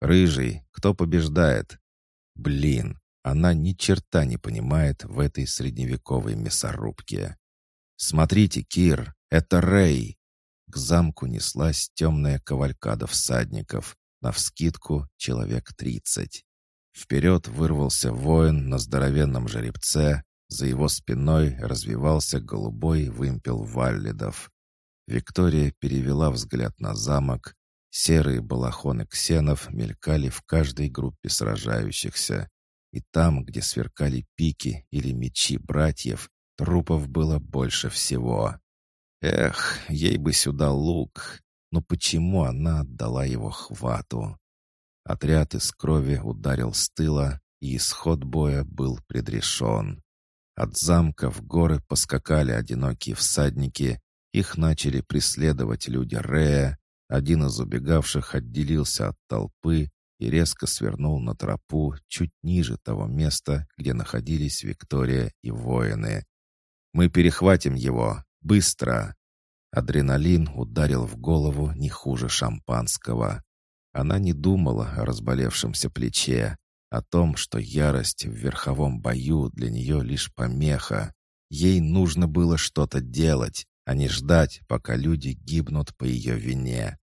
«Рыжий, кто побеждает?» «Блин, Она ни черта не понимает в этой средневековой мясорубке. «Смотрите, Кир, это Рэй!» К замку неслась темная кавалькада всадников, навскидку человек тридцать. Вперед вырвался воин на здоровенном жеребце, за его спиной развивался голубой вымпел валлидов. Виктория перевела взгляд на замок. Серые балахоны ксенов мелькали в каждой группе сражающихся. И там, где сверкали пики или мечи братьев, трупов было больше всего. Эх, ей бы сюда лук. Но почему она отдала его хвату? Отряд из крови ударил с тыла, и исход боя был предрешен. От замка в горы поскакали одинокие всадники, их начали преследовать люди Рея, один из убегавших отделился от толпы и резко свернул на тропу чуть ниже того места, где находились Виктория и воины. «Мы перехватим его! Быстро!» Адреналин ударил в голову не хуже шампанского. Она не думала о разболевшемся плече, о том, что ярость в верховом бою для нее лишь помеха. Ей нужно было что-то делать, а не ждать, пока люди гибнут по ее вине.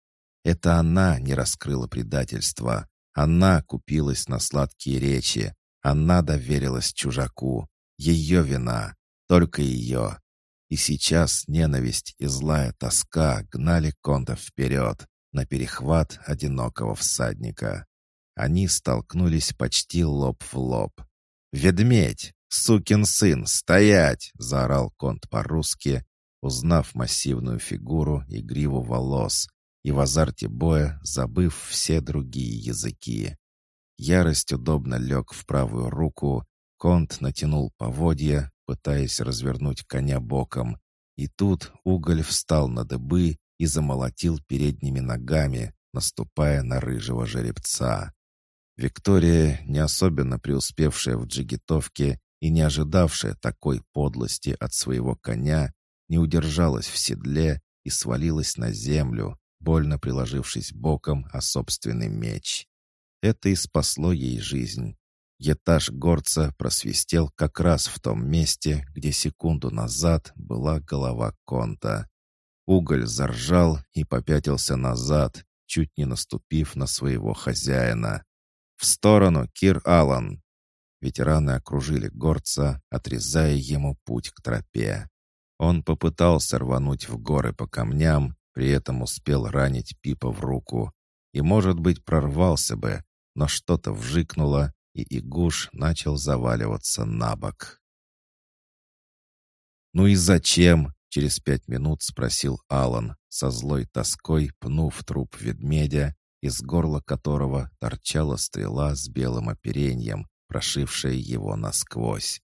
Это она не раскрыла предательство. Она купилась на сладкие речи. Она доверилась чужаку. Ее вина. Только ее. И сейчас ненависть и злая тоска гнали Конта вперед на перехват одинокого всадника. Они столкнулись почти лоб в лоб. «Ведмедь! Сукин сын! Стоять!» — заорал Конт по-русски, узнав массивную фигуру и гриву волос, и в азарте боя забыв все другие языки. Ярость удобно лег в правую руку, Конт натянул поводья, пытаясь развернуть коня боком, и тут уголь встал на дыбы и замолотил передними ногами, наступая на рыжего жеребца. Виктория, не особенно преуспевшая в джигитовке и не ожидавшая такой подлости от своего коня, не удержалась в седле и свалилась на землю, больно приложившись боком о собственный меч. Это и спасло ей жизнь. Етаж горца просвистел как раз в том месте, где секунду назад была голова конта. Уголь заржал и попятился назад, чуть не наступив на своего хозяина. «В сторону, Кир Аллан!» Ветераны окружили горца, отрезая ему путь к тропе. Он попытался рвануть в горы по камням, при этом успел ранить Пипа в руку. И, может быть, прорвался бы, но что-то вжикнуло, и Игуш начал заваливаться на бок. «Ну и зачем?» Через пять минут спросил Алан, со злой тоской пнув труп ведмедя, из горла которого торчала стрела с белым оперением, прошившая его насквозь.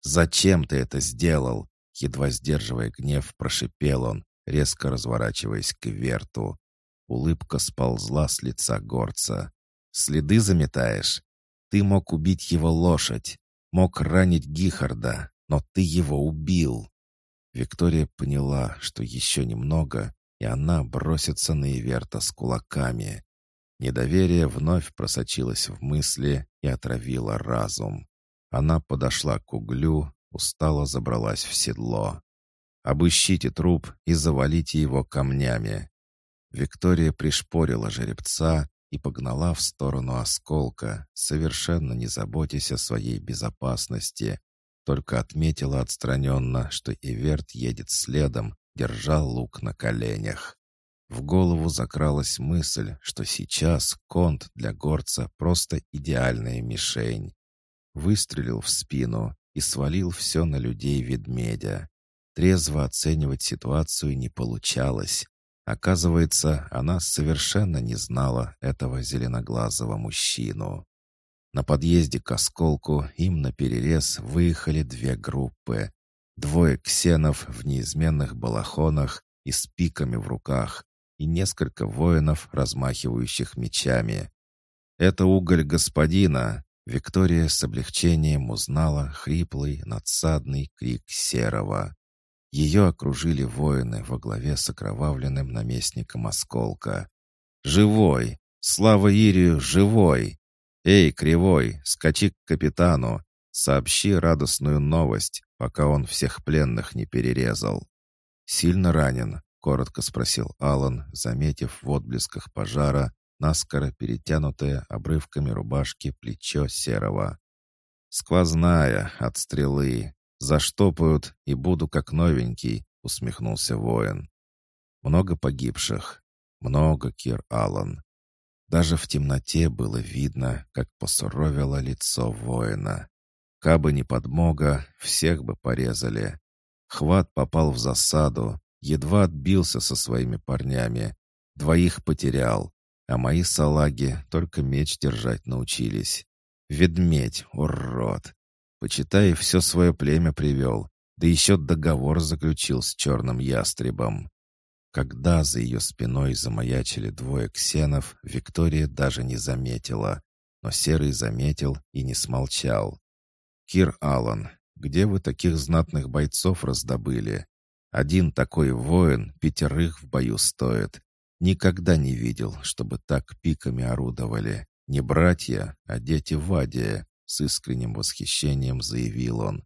«Зачем ты это сделал?» Едва сдерживая гнев, прошипел он, резко разворачиваясь к Верту. Улыбка сползла с лица горца. «Следы заметаешь? Ты мог убить его лошадь, мог ранить Гихарда, но ты его убил. Виктория поняла, что еще немного, и она бросится на Иверта с кулаками. Недоверие вновь просочилось в мысли и отравило разум. Она подошла к углю, устало забралась в седло. «Обыщите труп и завалите его камнями». Виктория пришпорила жеребца и погнала в сторону осколка, совершенно не заботясь о своей безопасности, только отметила отстраненно, что Иверт едет следом, держа лук на коленях. В голову закралась мысль, что сейчас конт для горца просто идеальная мишень. Выстрелил в спину и свалил все на людей ведмедя. Трезво оценивать ситуацию не получалось. Оказывается, она совершенно не знала этого зеленоглазого мужчину. На подъезде к осколку им на перерез выехали две группы. Двое ксенов в неизменных балахонах и с пиками в руках, и несколько воинов, размахивающих мечами. «Это уголь господина!» Виктория с облегчением узнала хриплый, надсадный крик Серого. Ее окружили воины во главе с окровавленным наместником осколка. «Живой! Слава Ирию, живой!» «Эй, Кривой, скачи к капитану, сообщи радостную новость, пока он всех пленных не перерезал». «Сильно ранен?» — коротко спросил Алан, заметив в отблесках пожара наскоро перетянутое обрывками рубашки плечо серого. «Сквозная от стрелы. Заштопают и буду как новенький», — усмехнулся воин. «Много погибших. Много, Кир Аллан. Даже в темноте было видно, как посуровило лицо воина. Кабы не подмога, всех бы порезали. Хват попал в засаду, едва отбился со своими парнями. Двоих потерял, а мои салаги только меч держать научились. Ведмедь, урод! Почитай, все свое племя привел, да еще договор заключил с черным ястребом. Когда за ее спиной замаячили двое ксенов, Виктория даже не заметила. Но Серый заметил и не смолчал. «Кир Аллан, где вы таких знатных бойцов раздобыли? Один такой воин пятерых в бою стоит. Никогда не видел, чтобы так пиками орудовали. Не братья, а дети Вадия», — с искренним восхищением заявил он.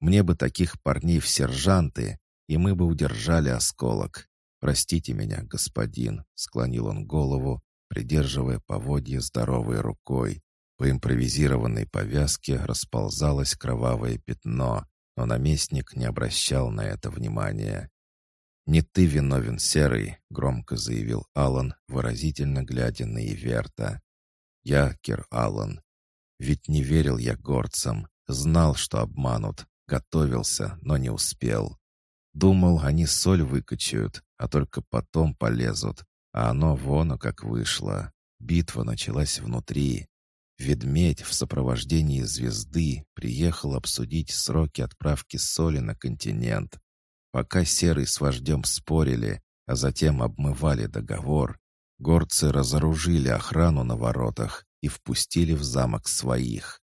«Мне бы таких парней в сержанты, и мы бы удержали осколок. «Простите меня, господин», — склонил он голову, придерживая поводье здоровой рукой. По импровизированной повязке расползалось кровавое пятно, но наместник не обращал на это внимания. «Не ты виновен, Серый», — громко заявил Алан, выразительно глядя на Иверта. «Я, Кир Алан. Ведь не верил я горцам, знал, что обманут, готовился, но не успел. Думал, они соль выкачают, а только потом полезут. А оно вон как вышло. Битва началась внутри. Ведмедь в сопровождении звезды приехал обсудить сроки отправки соли на континент. Пока Серый с вождем спорили, а затем обмывали договор, горцы разоружили охрану на воротах и впустили в замок своих.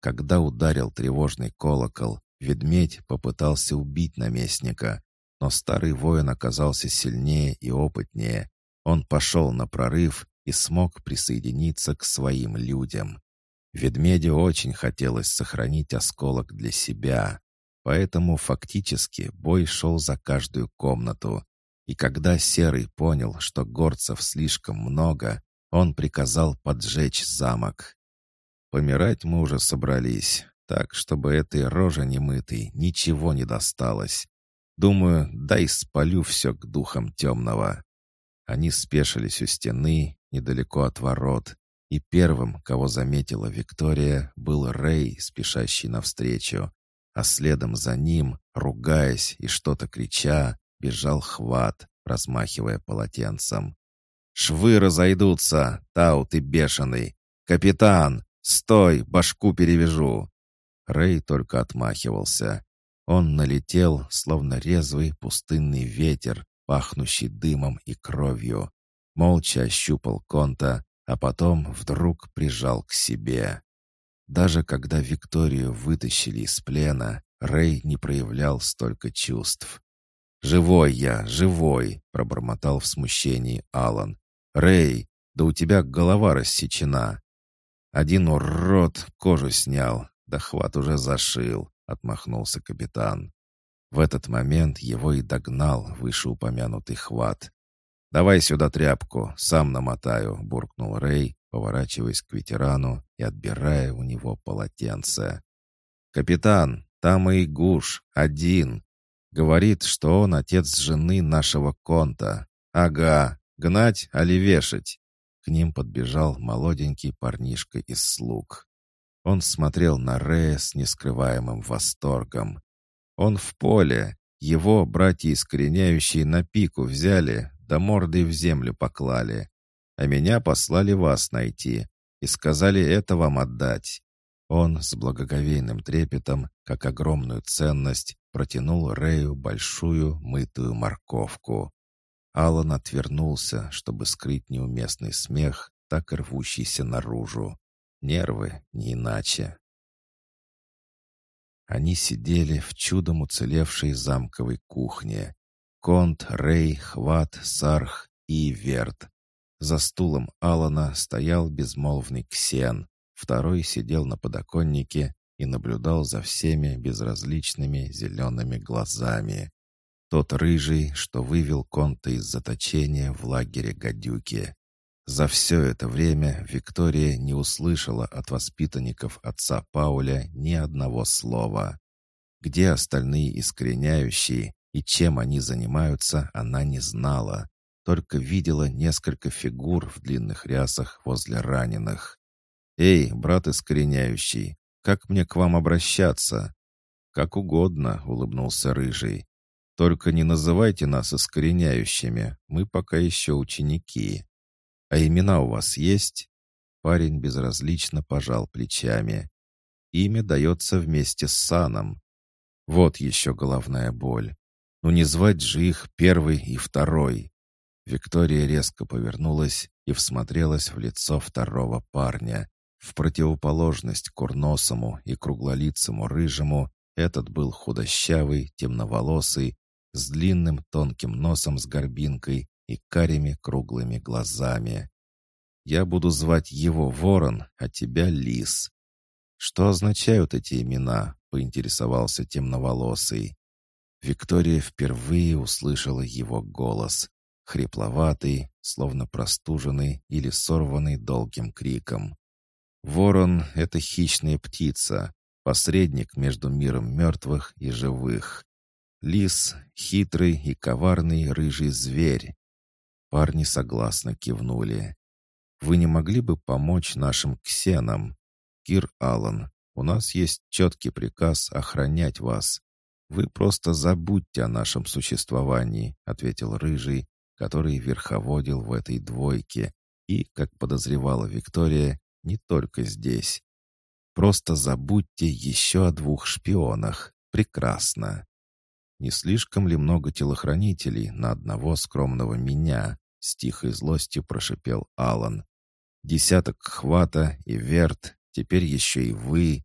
Когда ударил тревожный колокол, Ведмедь попытался убить наместника, но старый воин оказался сильнее и опытнее. Он пошел на прорыв и смог присоединиться к своим людям. Ведмедю очень хотелось сохранить осколок для себя, поэтому фактически бой шел за каждую комнату. И когда Серый понял, что горцев слишком много, он приказал поджечь замок. Помирать мы уже собрались, так, чтобы этой роже немытой ничего не досталось. Думаю, дай спалю все к духам темного. Они спешились у стены, недалеко от ворот, и первым, кого заметила Виктория, был Рэй, спешащий навстречу, а следом за ним, ругаясь и что-то крича, бежал Хват, размахивая полотенцем. «Швы разойдутся, Тау ты бешеный! Капитан, стой, башку перевяжу!» Рэй только отмахивался. Он налетел, словно резвый пустынный ветер, пахнущий дымом и кровью. Молча ощупал Конта, а потом вдруг прижал к себе. Даже когда Викторию вытащили из плена, Рэй не проявлял столько чувств. «Живой я, живой!» — пробормотал в смущении Алан. «Рэй, да у тебя голова рассечена!» Один урод кожу снял, да хват уже зашил», — отмахнулся капитан. В этот момент его и догнал вышеупомянутый хват. «Давай сюда тряпку, сам намотаю», — буркнул Рэй, поворачиваясь к ветерану и отбирая у него полотенце. «Капитан, там и Гуш, один. Говорит, что он отец жены нашего конта. Ага, гнать, али вешать?» К ним подбежал молоденький парнишка из слуг. Он смотрел на Рея с нескрываемым восторгом. Он в поле. Его братья искореняющие на пику взяли, да мордой в землю поклали. А меня послали вас найти и сказали это вам отдать. Он с благоговейным трепетом, как огромную ценность, протянул Рэю большую мытую морковку. Алан отвернулся, чтобы скрыть неуместный смех, так и рвущийся наружу. Нервы, не иначе. Они сидели в чудом уцелевшей замковой кухне. Конт, Рей, Хват, Сарх и Верт. За стулом Алана стоял безмолвный Ксен, второй сидел на подоконнике и наблюдал за всеми безразличными зелеными глазами. Тот рыжий, что вывел Конта из заточения в лагере гадюки. За все это время Виктория не услышала от воспитанников отца Пауля ни одного слова. Где остальные искореняющие и чем они занимаются, она не знала, только видела несколько фигур в длинных рясах возле раненых. «Эй, брат искореняющий, как мне к вам обращаться?» «Как угодно», — улыбнулся Рыжий. «Только не называйте нас искореняющими, мы пока еще ученики». «А имена у вас есть?» Парень безразлично пожал плечами. «Имя дается вместе с саном. Вот еще головная боль. Ну не звать же их первый и второй». Виктория резко повернулась и всмотрелась в лицо второго парня. В противоположность курносому и круглолицому рыжему этот был худощавый, темноволосый, с длинным тонким носом с горбинкой и карими круглыми глазами. «Я буду звать его Ворон, а тебя Лис». «Что означают эти имена?» — поинтересовался темноволосый. Виктория впервые услышала его голос, хрипловатый, словно простуженный или сорванный долгим криком. Ворон — это хищная птица, посредник между миром мертвых и живых. Лис — хитрый и коварный рыжий зверь. Парни согласно кивнули. «Вы не могли бы помочь нашим ксенам? Кир Аллан, у нас есть четкий приказ охранять вас. Вы просто забудьте о нашем существовании», — ответил Рыжий, который верховодил в этой двойке и, как подозревала Виктория, не только здесь. Просто забудьте еще о двух шпионах. Прекрасно. Не слишком ли много телохранителей на одного скромного меня? С тихой злостью прошипел Алан. Десяток хвата и верт, теперь еще и вы.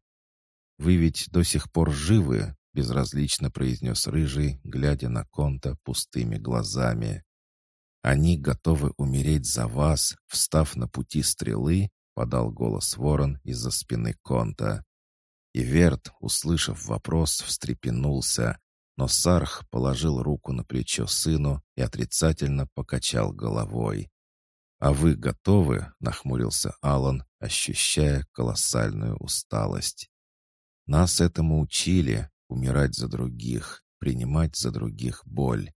Вы ведь до сих пор живы, безразлично произнес Рыжий, глядя на Конта пустыми глазами. Они готовы умереть за вас, встав на пути стрелы, подал голос ворон из-за спины Конта. И Верт, услышав вопрос, встрепенулся, но Сарх положил руку на плечо сыну и отрицательно покачал головой. «А вы готовы?» — нахмурился Алан, ощущая колоссальную усталость. «Нас этому учили — умирать за других, принимать за других боль.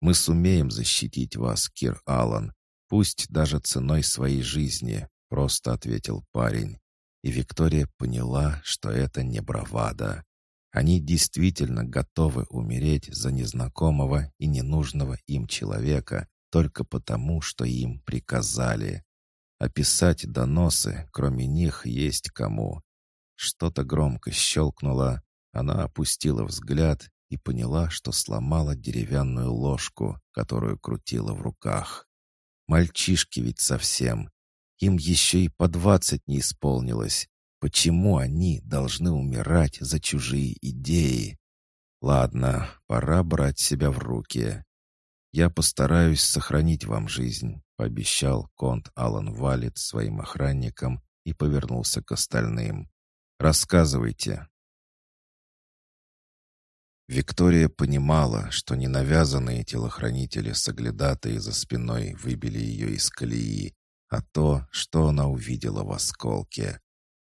Мы сумеем защитить вас, Кир Алан, пусть даже ценой своей жизни», — просто ответил парень. И Виктория поняла, что это не бравада. Они действительно готовы умереть за незнакомого и ненужного им человека только потому, что им приказали. Описать доносы, кроме них, есть кому. Что-то громко щелкнуло, она опустила взгляд и поняла, что сломала деревянную ложку, которую крутила в руках. Мальчишки ведь совсем. Им еще и по двадцать не исполнилось, Почему они должны умирать за чужие идеи? Ладно, пора брать себя в руки. Я постараюсь сохранить вам жизнь, пообещал конт Алан Валет своим охранникам и повернулся к остальным. Рассказывайте. Виктория понимала, что ненавязанные телохранители-соглядатые за спиной выбили ее из колеи, а то, что она увидела в осколке.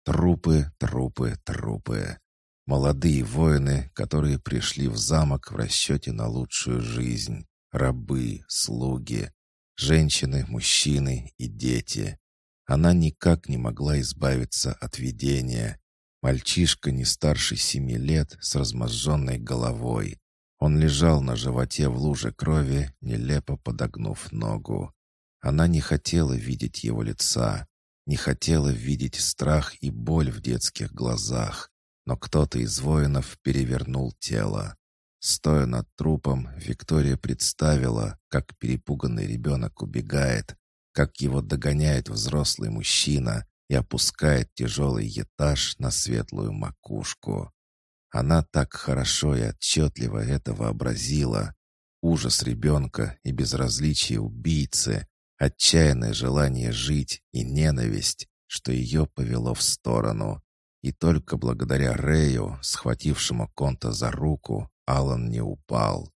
Трупы, трупы, трупы. Молодые воины, которые пришли в замок в расчете на лучшую жизнь. Рабы, слуги, женщины, мужчины и дети. Она никак не могла избавиться от видения. Мальчишка не старше семи лет с разможженной головой. Он лежал на животе в луже крови, нелепо подогнув ногу. Она не хотела видеть его лица. Не хотела видеть страх и боль в детских глазах, но кто-то из воинов перевернул тело. Стоя над трупом, Виктория представила, как перепуганный ребенок убегает, как его догоняет взрослый мужчина и опускает тяжелый этаж на светлую макушку. Она так хорошо и отчетливо это вообразила. Ужас ребенка и безразличие убийцы, Отчаянное желание жить и ненависть, что ее повело в сторону. И только благодаря Рэю, схватившему Конта за руку, Алан не упал.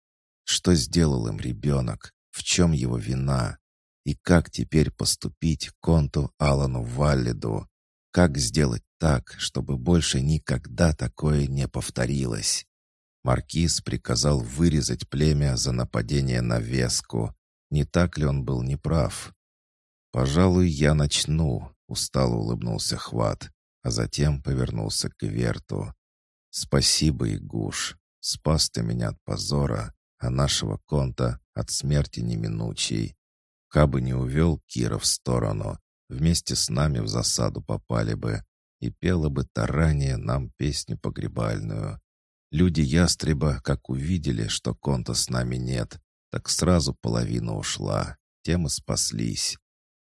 Что сделал им ребенок? В чем его вина? И как теперь поступить Конту Алану Валлиду? Как сделать так, чтобы больше никогда такое не повторилось? Маркиз приказал вырезать племя за нападение на Веску. Не так ли он был неправ? «Пожалуй, я начну», — устало улыбнулся Хват а затем повернулся к Верту. «Спасибо, Игуш. Спас ты меня от позора, а нашего конта от смерти неминучей. Кабы не увел Кира в сторону, вместе с нами в засаду попали бы, и пела бы Таранья нам песню погребальную. Люди ястреба, как увидели, что конта с нами нет, так сразу половина ушла, тем и спаслись.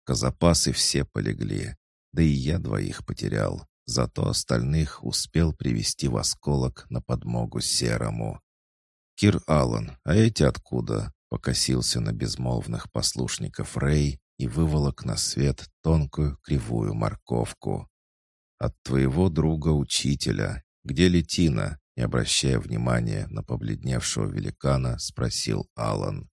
Казапасы все полегли, да и я двоих потерял. Зато остальных успел привести в осколок на подмогу Серому. «Кир Аллан, а эти откуда?» Покосился на безмолвных послушников Рэй и выволок на свет тонкую кривую морковку. «От твоего друга-учителя. Где Летина?» Не обращая внимания на побледневшего великана, спросил Алан.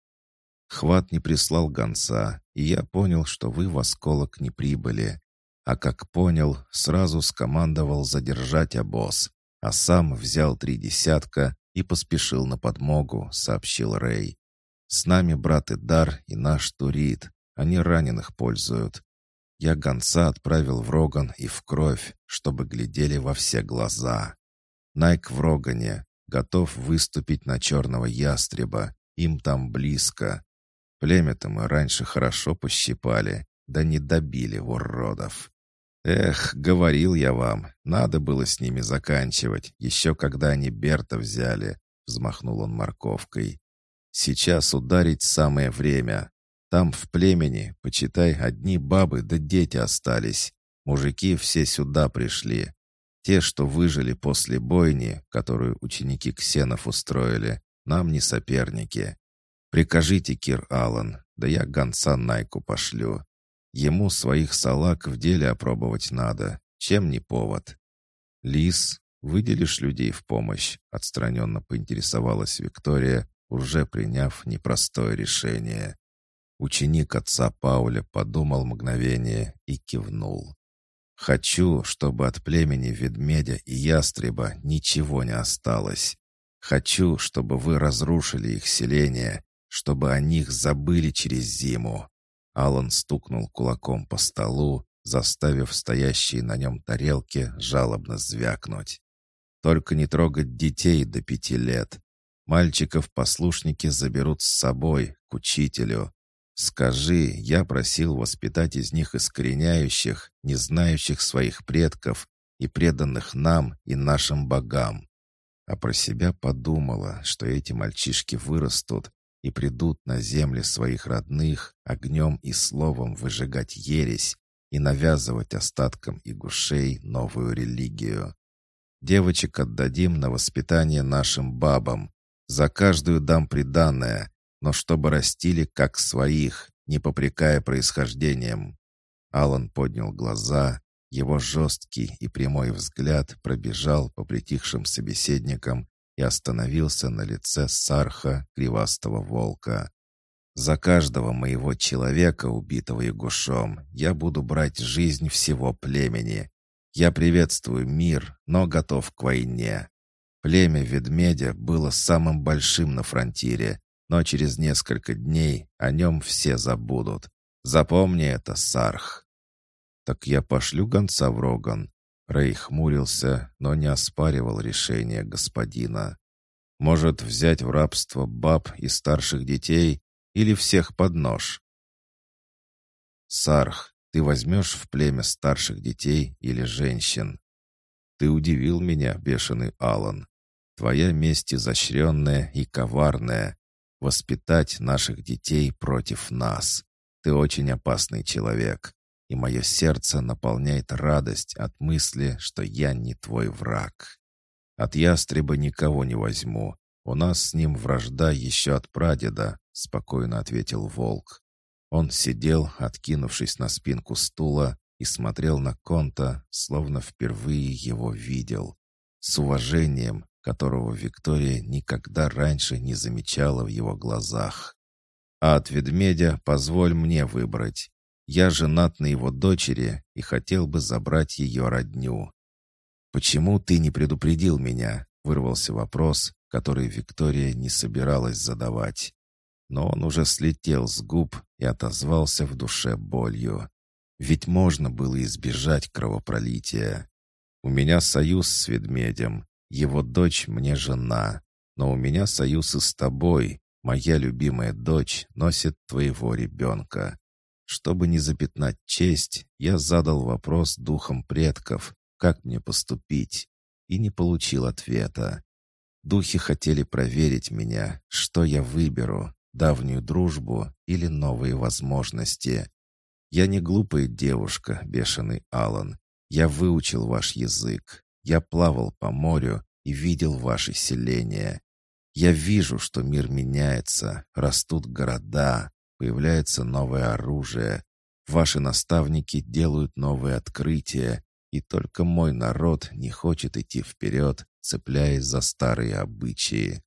«Хват не прислал гонца, и я понял, что вы в осколок не прибыли а как понял, сразу скомандовал задержать обоз, а сам взял три десятка и поспешил на подмогу, сообщил Рэй. «С нами брат Идар и наш Турит. Они раненых пользуют. Я гонца отправил в Роган и в Кровь, чтобы глядели во все глаза. Найк в Рогане, готов выступить на черного ястреба, им там близко. Племя-то мы раньше хорошо пощипали, да не добили уродов. «Эх, говорил я вам, надо было с ними заканчивать, еще когда они Берта взяли», — взмахнул он морковкой. «Сейчас ударить самое время. Там в племени, почитай, одни бабы да дети остались. Мужики все сюда пришли. Те, что выжили после бойни, которую ученики Ксенов устроили, нам не соперники. Прикажите, Кир Аллан, да я гонца Найку пошлю. Ему своих салак в деле опробовать надо. Чем не повод? Лис, выделишь людей в помощь? Отстраненно поинтересовалась Виктория, уже приняв непростое решение. Ученик отца Пауля подумал мгновение и кивнул. «Хочу, чтобы от племени ведмедя и ястреба ничего не осталось. Хочу, чтобы вы разрушили их селение, чтобы о них забыли через зиму. Алан стукнул кулаком по столу, заставив стоящие на нем тарелки жалобно звякнуть. «Только не трогать детей до пяти лет. Мальчиков послушники заберут с собой, к учителю. Скажи, я просил воспитать из них искореняющих, не знающих своих предков и преданных нам и нашим богам. А про себя подумала, что эти мальчишки вырастут и придут на земли своих родных огнем и словом выжигать ересь и навязывать остаткам игушей новую религию. Девочек отдадим на воспитание нашим бабам. За каждую дам приданное, но чтобы растили как своих, не попрекая происхождением. Алан поднял глаза, его жесткий и прямой взгляд пробежал по притихшим собеседникам и остановился на лице Сарха, кривастого волка. «За каждого моего человека, убитого Ягушом, я буду брать жизнь всего племени. Я приветствую мир, но готов к войне. Племя Ведмедя было самым большим на фронтире, но через несколько дней о нем все забудут. Запомни это, Сарх». «Так я пошлю гонца в Роган. Рэй хмурился, но не оспаривал решение господина. «Может, взять в рабство баб и старших детей или всех под нож?» «Сарх, ты возьмешь в племя старших детей или женщин?» «Ты удивил меня, бешеный Алан. Твоя месть изощренная и коварная. Воспитать наших детей против нас. Ты очень опасный человек и мое сердце наполняет радость от мысли, что я не твой враг. От ястреба никого не возьму. У нас с ним вражда еще от прадеда», — спокойно ответил волк. Он сидел, откинувшись на спинку стула, и смотрел на Конта, словно впервые его видел, с уважением, которого Виктория никогда раньше не замечала в его глазах. «А от ведмедя позволь мне выбрать. Я женат на его дочери и хотел бы забрать ее родню». «Почему ты не предупредил меня?» — вырвался вопрос, который Виктория не собиралась задавать. Но он уже слетел с губ и отозвался в душе болью. Ведь можно было избежать кровопролития. У меня союз с ведмедем, его дочь мне жена, но у меня союз и с тобой. Моя любимая дочь носит твоего ребенка. Чтобы не запятнать честь, я задал вопрос духам предков, как мне поступить, и не получил ответа. Духи хотели проверить меня, что я выберу, давнюю дружбу или новые возможности. Я не глупая девушка, бешеный Алан. Я выучил ваш язык. Я плавал по морю и видел ваше селение. Я вижу, что мир меняется, растут города, появляется новое оружие. Ваши наставники делают новые открытия, и только мой народ не хочет идти вперед, цепляясь за старые обычаи.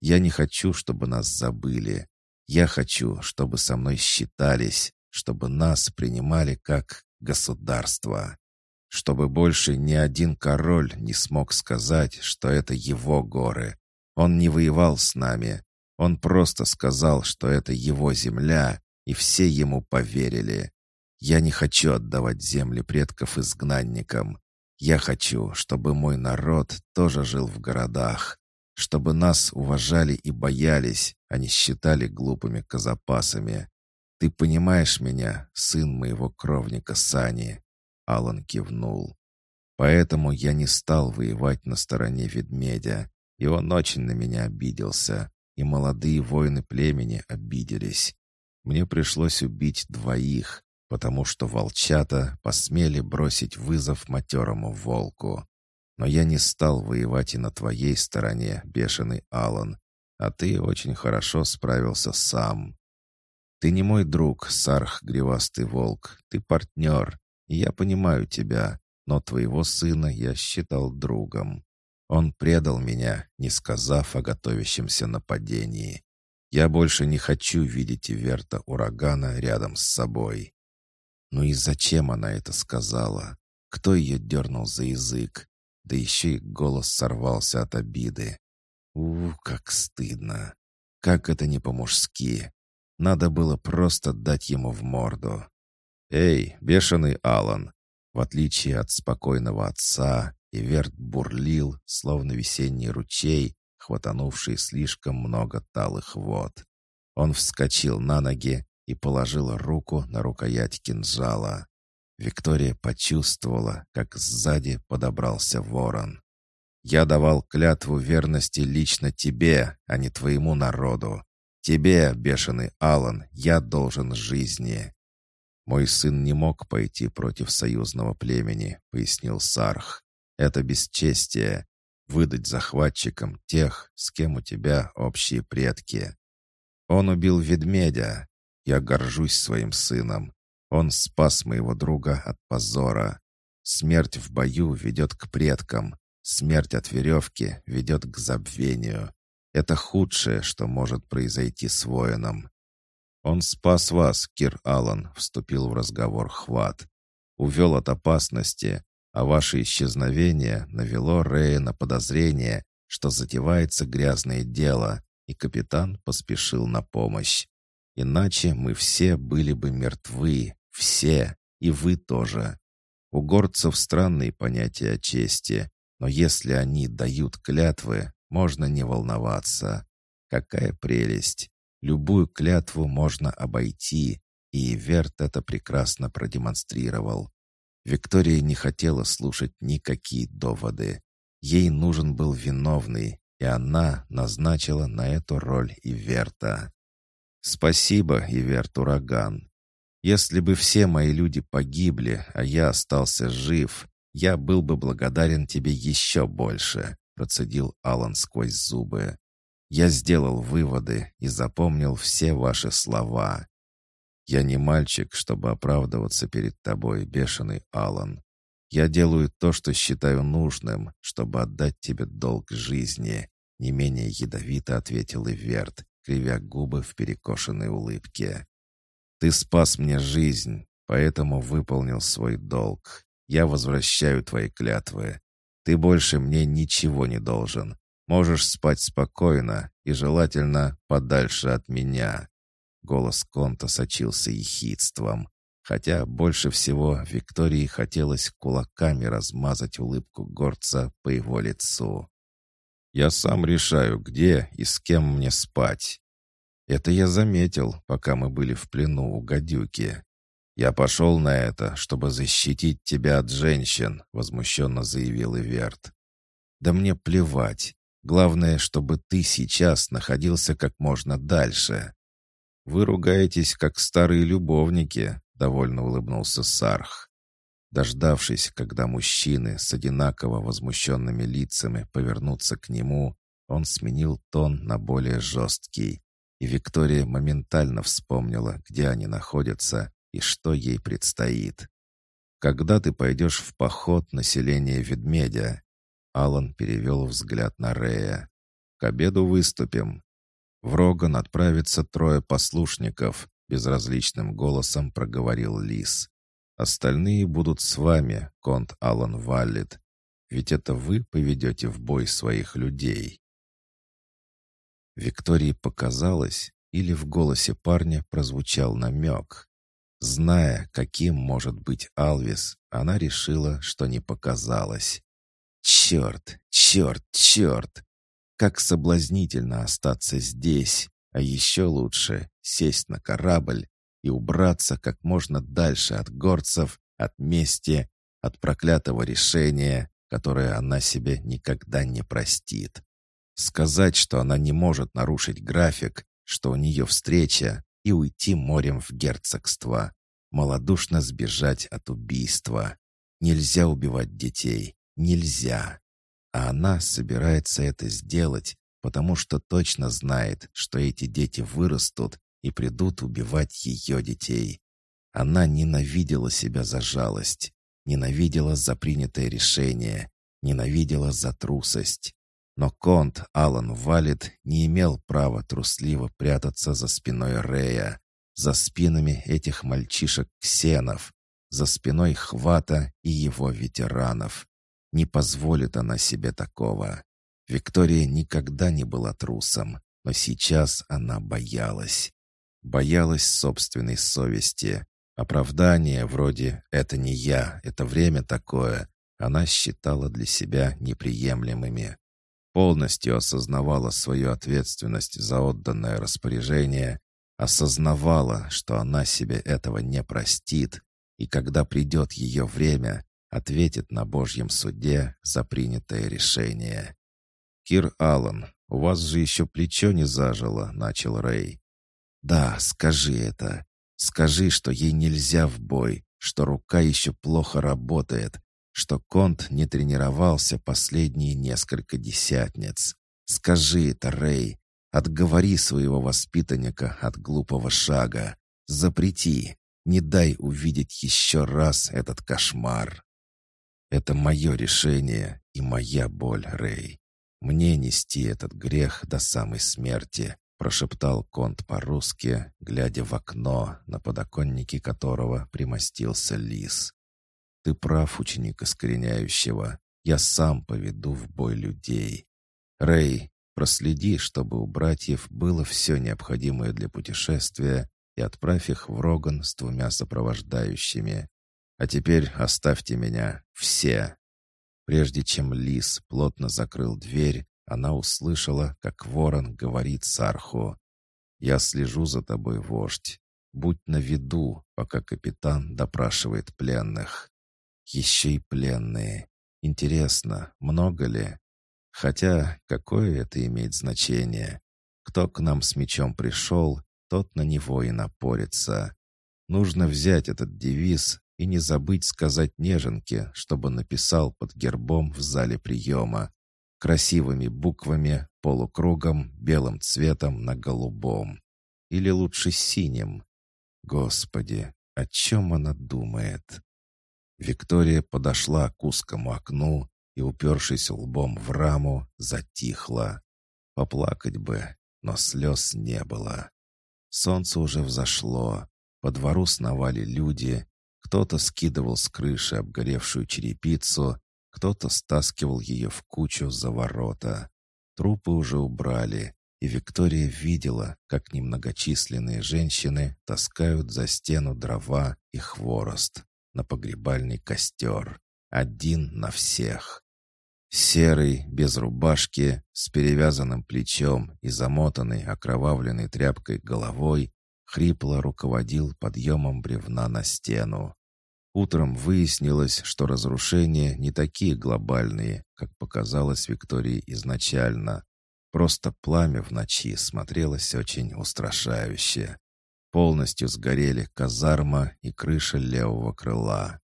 Я не хочу, чтобы нас забыли. Я хочу, чтобы со мной считались, чтобы нас принимали как государство чтобы больше ни один король не смог сказать, что это его горы. Он не воевал с нами. Он просто сказал, что это его земля, и все ему поверили. Я не хочу отдавать земли предков изгнанникам. Я хочу, чтобы мой народ тоже жил в городах, чтобы нас уважали и боялись, а не считали глупыми казапасами. Ты понимаешь меня, сын моего кровника Сани?» Алан кивнул. Поэтому я не стал воевать на стороне ведмедя, и он очень на меня обиделся, и молодые воины племени обиделись. Мне пришлось убить двоих, потому что волчата посмели бросить вызов матерому волку. Но я не стал воевать и на твоей стороне, бешеный Алан, а ты очень хорошо справился сам. Ты не мой друг, Сарх Гривастый Волк, ты партнер, я понимаю тебя, но твоего сына я считал другом. Он предал меня, не сказав о готовящемся нападении. Я больше не хочу видеть Иверта Урагана рядом с собой. Ну и зачем она это сказала? Кто ее дернул за язык? Да еще и голос сорвался от обиды. У, как стыдно. Как это не по-мужски. Надо было просто дать ему в морду. «Эй, бешеный Алан!» В отличие от спокойного отца, Иверт бурлил, словно весенний ручей, хватанувший слишком много талых вод. Он вскочил на ноги и положил руку на рукоять кинжала. Виктория почувствовала, как сзади подобрался ворон. «Я давал клятву верности лично тебе, а не твоему народу. Тебе, бешеный Алан, я должен жизни. «Мой сын не мог пойти против союзного племени», — пояснил Сарх. «Это бесчестие — выдать захватчикам тех, с кем у тебя общие предки. Он убил ведмедя. Я горжусь своим сыном. Он спас моего друга от позора. Смерть в бою ведет к предкам. Смерть от веревки ведет к забвению. Это худшее, что может произойти с воином. «Он спас вас, Кир Аллан», — вступил в разговор Хват. «Увел от опасности, а ваше исчезновение навело Рея на подозрение, что затевается грязное дело, и капитан поспешил на помощь. Иначе мы все были бы мертвы, все, и вы тоже. У горцев странные понятия о чести, но если они дают клятвы, можно не волноваться. Какая прелесть! Любую клятву можно обойти, и Верт это прекрасно продемонстрировал. Виктория не хотела слушать никакие доводы. Ей нужен был виновный, и она назначила на эту роль Иверта. «Спасибо, Иверт Ураган. Если бы все мои люди погибли, а я остался жив, я был бы благодарен тебе еще больше», процедил Алан сквозь зубы. Я сделал выводы и запомнил все ваши слова. «Я не мальчик, чтобы оправдываться перед тобой, бешеный Алан. Я делаю то, что считаю нужным, чтобы отдать тебе долг жизни», не менее ядовито ответил Иверт, кривя губы в перекошенной улыбке. «Ты спас мне жизнь, поэтому выполнил свой долг. Я возвращаю твои клятвы. Ты больше мне ничего не должен. Можешь спать спокойно и, желательно, подальше от меня». Голос Конта сочился ехидством, хотя больше всего Виктории хотелось кулаками размазать улыбку горца по его лицу. «Я сам решаю, где и с кем мне спать. Это я заметил, пока мы были в плену у гадюки. «Я пошел на это, чтобы защитить тебя от женщин», — возмущенно заявил Иверт. «Да мне плевать. Главное, чтобы ты сейчас находился как можно дальше». «Вы ругаетесь, как старые любовники», — довольно улыбнулся Сарх. Дождавшись, когда мужчины с одинаково возмущенными лицами повернутся к нему, он сменил тон на более жесткий, и Виктория моментально вспомнила, где они находятся, и что ей предстоит. «Когда ты пойдешь в поход населения Ведмедя?» Алан перевел взгляд на Рея. «К обеду выступим. В Роган отправится трое послушников», — безразличным голосом проговорил Лис. «Остальные будут с вами, конт Алан Валлет, ведь это вы поведете в бой своих людей». Виктории показалось, или в голосе парня прозвучал намек. Зная, каким может быть Алвис, она решила, что не показалось. Черт, черт, черт! Как соблазнительно остаться здесь, а еще лучше сесть на корабль и убраться как можно дальше от горцев, от мести, от проклятого решения, которое она себе никогда не простит. Сказать, что она не может нарушить график, что у нее встреча, и уйти морем в герцогство. Молодушно сбежать от убийства. Нельзя убивать детей. Нельзя. А она собирается это сделать, потому что точно знает, что эти дети вырастут и придут убивать ее детей. Она ненавидела себя за жалость, ненавидела за принятое решение, ненавидела за трусость. Но Конт Алан Валит не имел права трусливо прятаться за спиной Рея, за спинами этих мальчишек-ксенов, за спиной Хвата и его ветеранов. Не позволит она себе такого. Виктория никогда не была трусом, но сейчас она боялась. Боялась собственной совести. Оправдание вроде «это не я, это время такое» она считала для себя неприемлемыми полностью осознавала свою ответственность за отданное распоряжение, осознавала, что она себе этого не простит, и когда придет ее время, ответит на Божьем суде за принятое решение. «Кир Аллан, у вас же еще плечо не зажило», — начал Рэй. «Да, скажи это. Скажи, что ей нельзя в бой, что рука еще плохо работает, что Конт не тренировался последние несколько десятниц. Скажи это, Рэй. Отговори своего воспитанника от глупого шага. Запрети. Не дай увидеть еще раз этот кошмар. Это мое решение и моя боль, Рэй. Мне нести этот грех до самой смерти, прошептал Конт по-русски, глядя в окно, на подоконнике которого примостился лис. Ты прав, ученик искореняющего. Я сам поведу в бой людей. Рэй, проследи, чтобы у братьев было все необходимое для путешествия и отправь их в Роган с двумя сопровождающими. А теперь оставьте меня, все. Прежде чем Лис плотно закрыл дверь, она услышала, как ворон говорит Сарху. «Я слежу за тобой, вождь. Будь на виду, пока капитан допрашивает пленных». Еще и пленные. Интересно, много ли? Хотя, какое это имеет значение? Кто к нам с мечом пришел, тот на него и напорится. Нужно взять этот девиз и не забыть сказать неженке, чтобы написал под гербом в зале приема. Красивыми буквами, полукругом, белым цветом на голубом. Или лучше синим. Господи, о чем она думает? Виктория подошла к узкому окну и, упершись лбом в раму, затихла. Поплакать бы, но слез не было. Солнце уже взошло, по двору сновали люди, кто-то скидывал с крыши обгоревшую черепицу, кто-то стаскивал ее в кучу за ворота. Трупы уже убрали, и Виктория видела, как немногочисленные женщины таскают за стену дрова и хворост на погребальный костер. Один на всех. Серый, без рубашки, с перевязанным плечом и замотанной окровавленной тряпкой головой, хрипло руководил подъемом бревна на стену. Утром выяснилось, что разрушения не такие глобальные, как показалось Виктории изначально. Просто пламя в ночи смотрелось очень устрашающе. Полностью сгорели казарма и крыша левого крыла.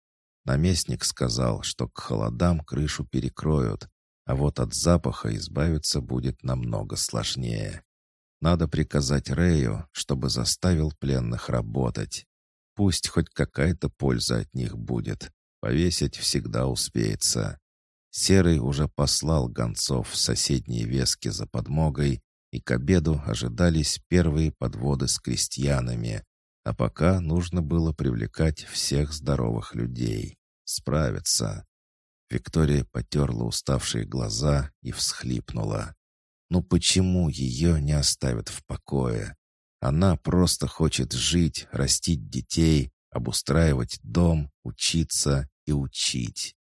Наместник сказал, что к холодам крышу перекроют, а вот от запаха избавиться будет намного сложнее. Надо приказать Рэю, чтобы заставил пленных работать. Пусть хоть какая-то польза от них будет. Повесить всегда успеется. Серый уже послал гонцов в соседние вески за подмогой, и к обеду ожидались первые подводы с крестьянами, а пока нужно было привлекать всех здоровых людей. Справиться. Виктория потерла уставшие глаза и всхлипнула. «Ну почему ее не оставят в покое? Она просто хочет жить, растить детей, обустраивать дом, учиться и учить.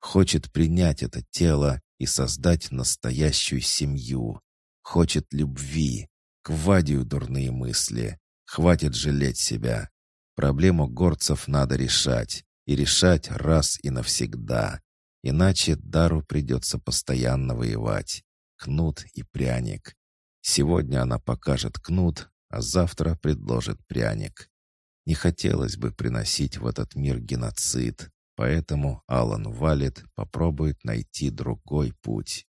Хочет принять это тело и создать настоящую семью. Хочет любви. К Вадию дурные мысли. Хватит жалеть себя. Проблему горцев надо решать. И решать раз и навсегда. Иначе Дару придется постоянно воевать. Кнут и пряник. Сегодня она покажет кнут, а завтра предложит пряник. Не хотелось бы приносить в этот мир геноцид, поэтому Алан Валет попробует найти другой путь.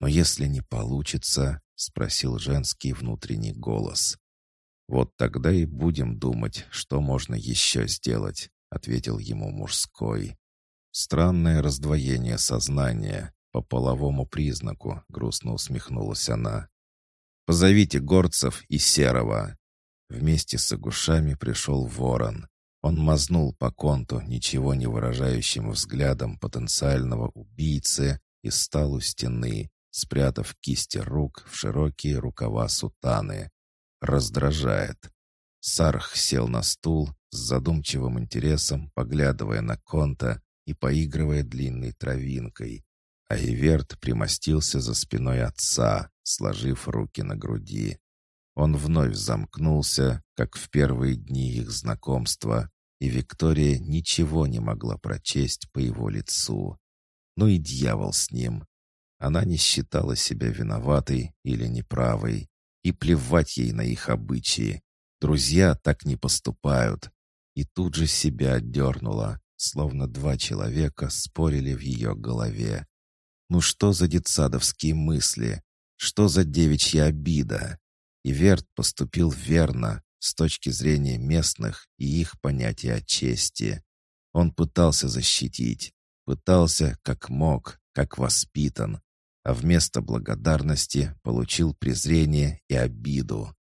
«Но если не получится?» — спросил женский внутренний голос. «Вот тогда и будем думать, что можно еще сделать», — ответил ему мужской. «Странное раздвоение сознания по половому признаку», — грустно усмехнулась она. «Позовите горцев и Серого». Вместе с агушами пришел ворон. Он мазнул по конту ничего не выражающим взглядом потенциального убийцы и стал у стены, спрятав кисти рук в широкие рукава сутаны. Раздражает. Сарх сел на стул с задумчивым интересом, поглядывая на конта и поигрывая длинной травинкой. А Иверт примостился за спиной отца, сложив руки на груди. Он вновь замкнулся, как в первые дни их знакомства, и Виктория ничего не могла прочесть по его лицу. Ну и дьявол с ним. Она не считала себя виноватой или неправой, и плевать ей на их обычаи. Друзья так не поступают. И тут же себя отдернула, словно два человека спорили в ее голове. Ну что за детсадовские мысли? Что за девичья обида? И Верт поступил верно с точки зрения местных и их понятия о чести. Он пытался защитить, пытался как мог, как воспитан, а вместо благодарности получил презрение и обиду.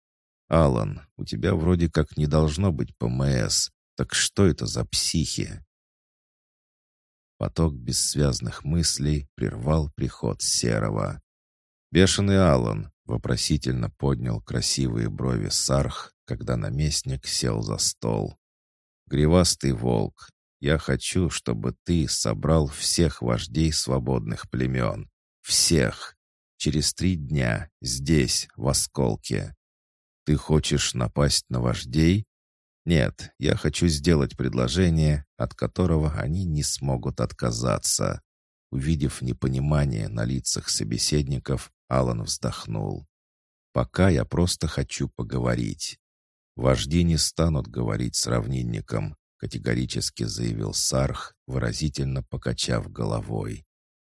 «Алан, у тебя вроде как не должно быть ПМС. Так что это за психи?» Поток бессвязных мыслей прервал приход Серого. «Бешеный Алан!» — вопросительно поднял красивые брови Сарх, когда наместник сел за стол. «Гривастый волк, я хочу, чтобы ты собрал всех вождей свободных племен. Всех. Через три дня, здесь, в Осколке. Ты хочешь напасть на вождей? Нет, я хочу сделать предложение, от которого они не смогут отказаться. Увидев непонимание на лицах собеседников, Алан вздохнул. «Пока я просто хочу поговорить. Вожди не станут говорить с равнинником», категорически заявил Сарх, выразительно покачав головой.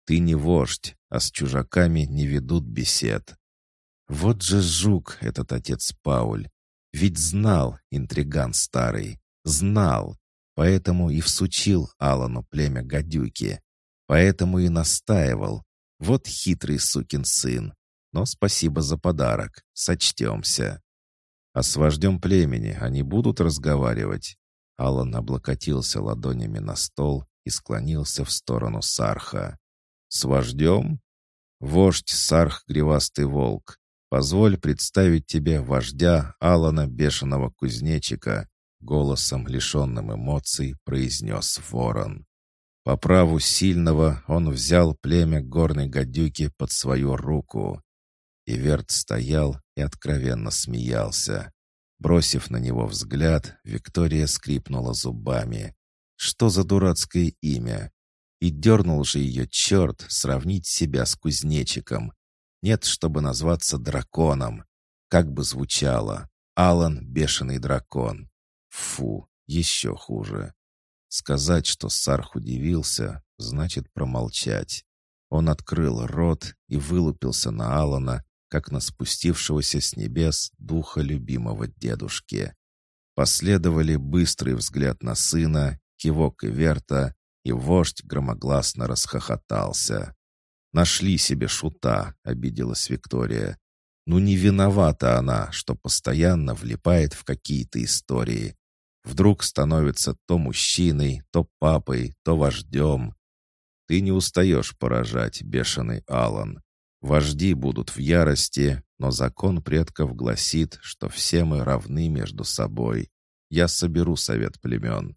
«Ты не вождь, а с чужаками не ведут бесед. Вот же жук этот отец Пауль. Ведь знал интриган старый, знал, поэтому и всучил Алану племя гадюки, поэтому и настаивал. Вот хитрый сукин сын. Но спасибо за подарок, сочтемся. А с вождем племени они будут разговаривать? Алан облокотился ладонями на стол и склонился в сторону Сарха. «С вождем?» «Вождь Сарх Гривастый Волк, позволь представить тебе вождя Алана Бешеного Кузнечика», голосом, лишенным эмоций, произнес ворон. По праву сильного он взял племя горной гадюки под свою руку. Иверт стоял и откровенно смеялся. Бросив на него взгляд, Виктория скрипнула зубами. Что за дурацкое имя? И дернул же ее черт сравнить себя с кузнечиком. Нет, чтобы назваться драконом. Как бы звучало. Алан — бешеный дракон. Фу, еще хуже. Сказать, что Сарх удивился, значит промолчать. Он открыл рот и вылупился на Алана, как на спустившегося с небес духа любимого дедушки. Последовали быстрый взгляд на сына, кивок и верта, и вождь громогласно расхохотался. «Нашли себе шута», — обиделась Виктория. «Ну не виновата она, что постоянно влипает в какие-то истории. Вдруг становится то мужчиной, то папой, то вождем. Ты не устаешь поражать, бешеный Алан. Вожди будут в ярости, но закон предков гласит, что все мы равны между собой. Я соберу совет племен.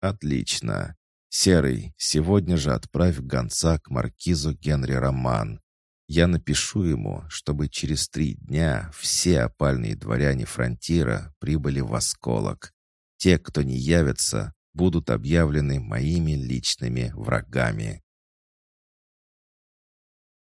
Отлично. Серый, сегодня же отправь гонца к маркизу Генри Роман. Я напишу ему, чтобы через три дня все опальные дворяне фронтира прибыли в осколок. Те, кто не явится, будут объявлены моими личными врагами.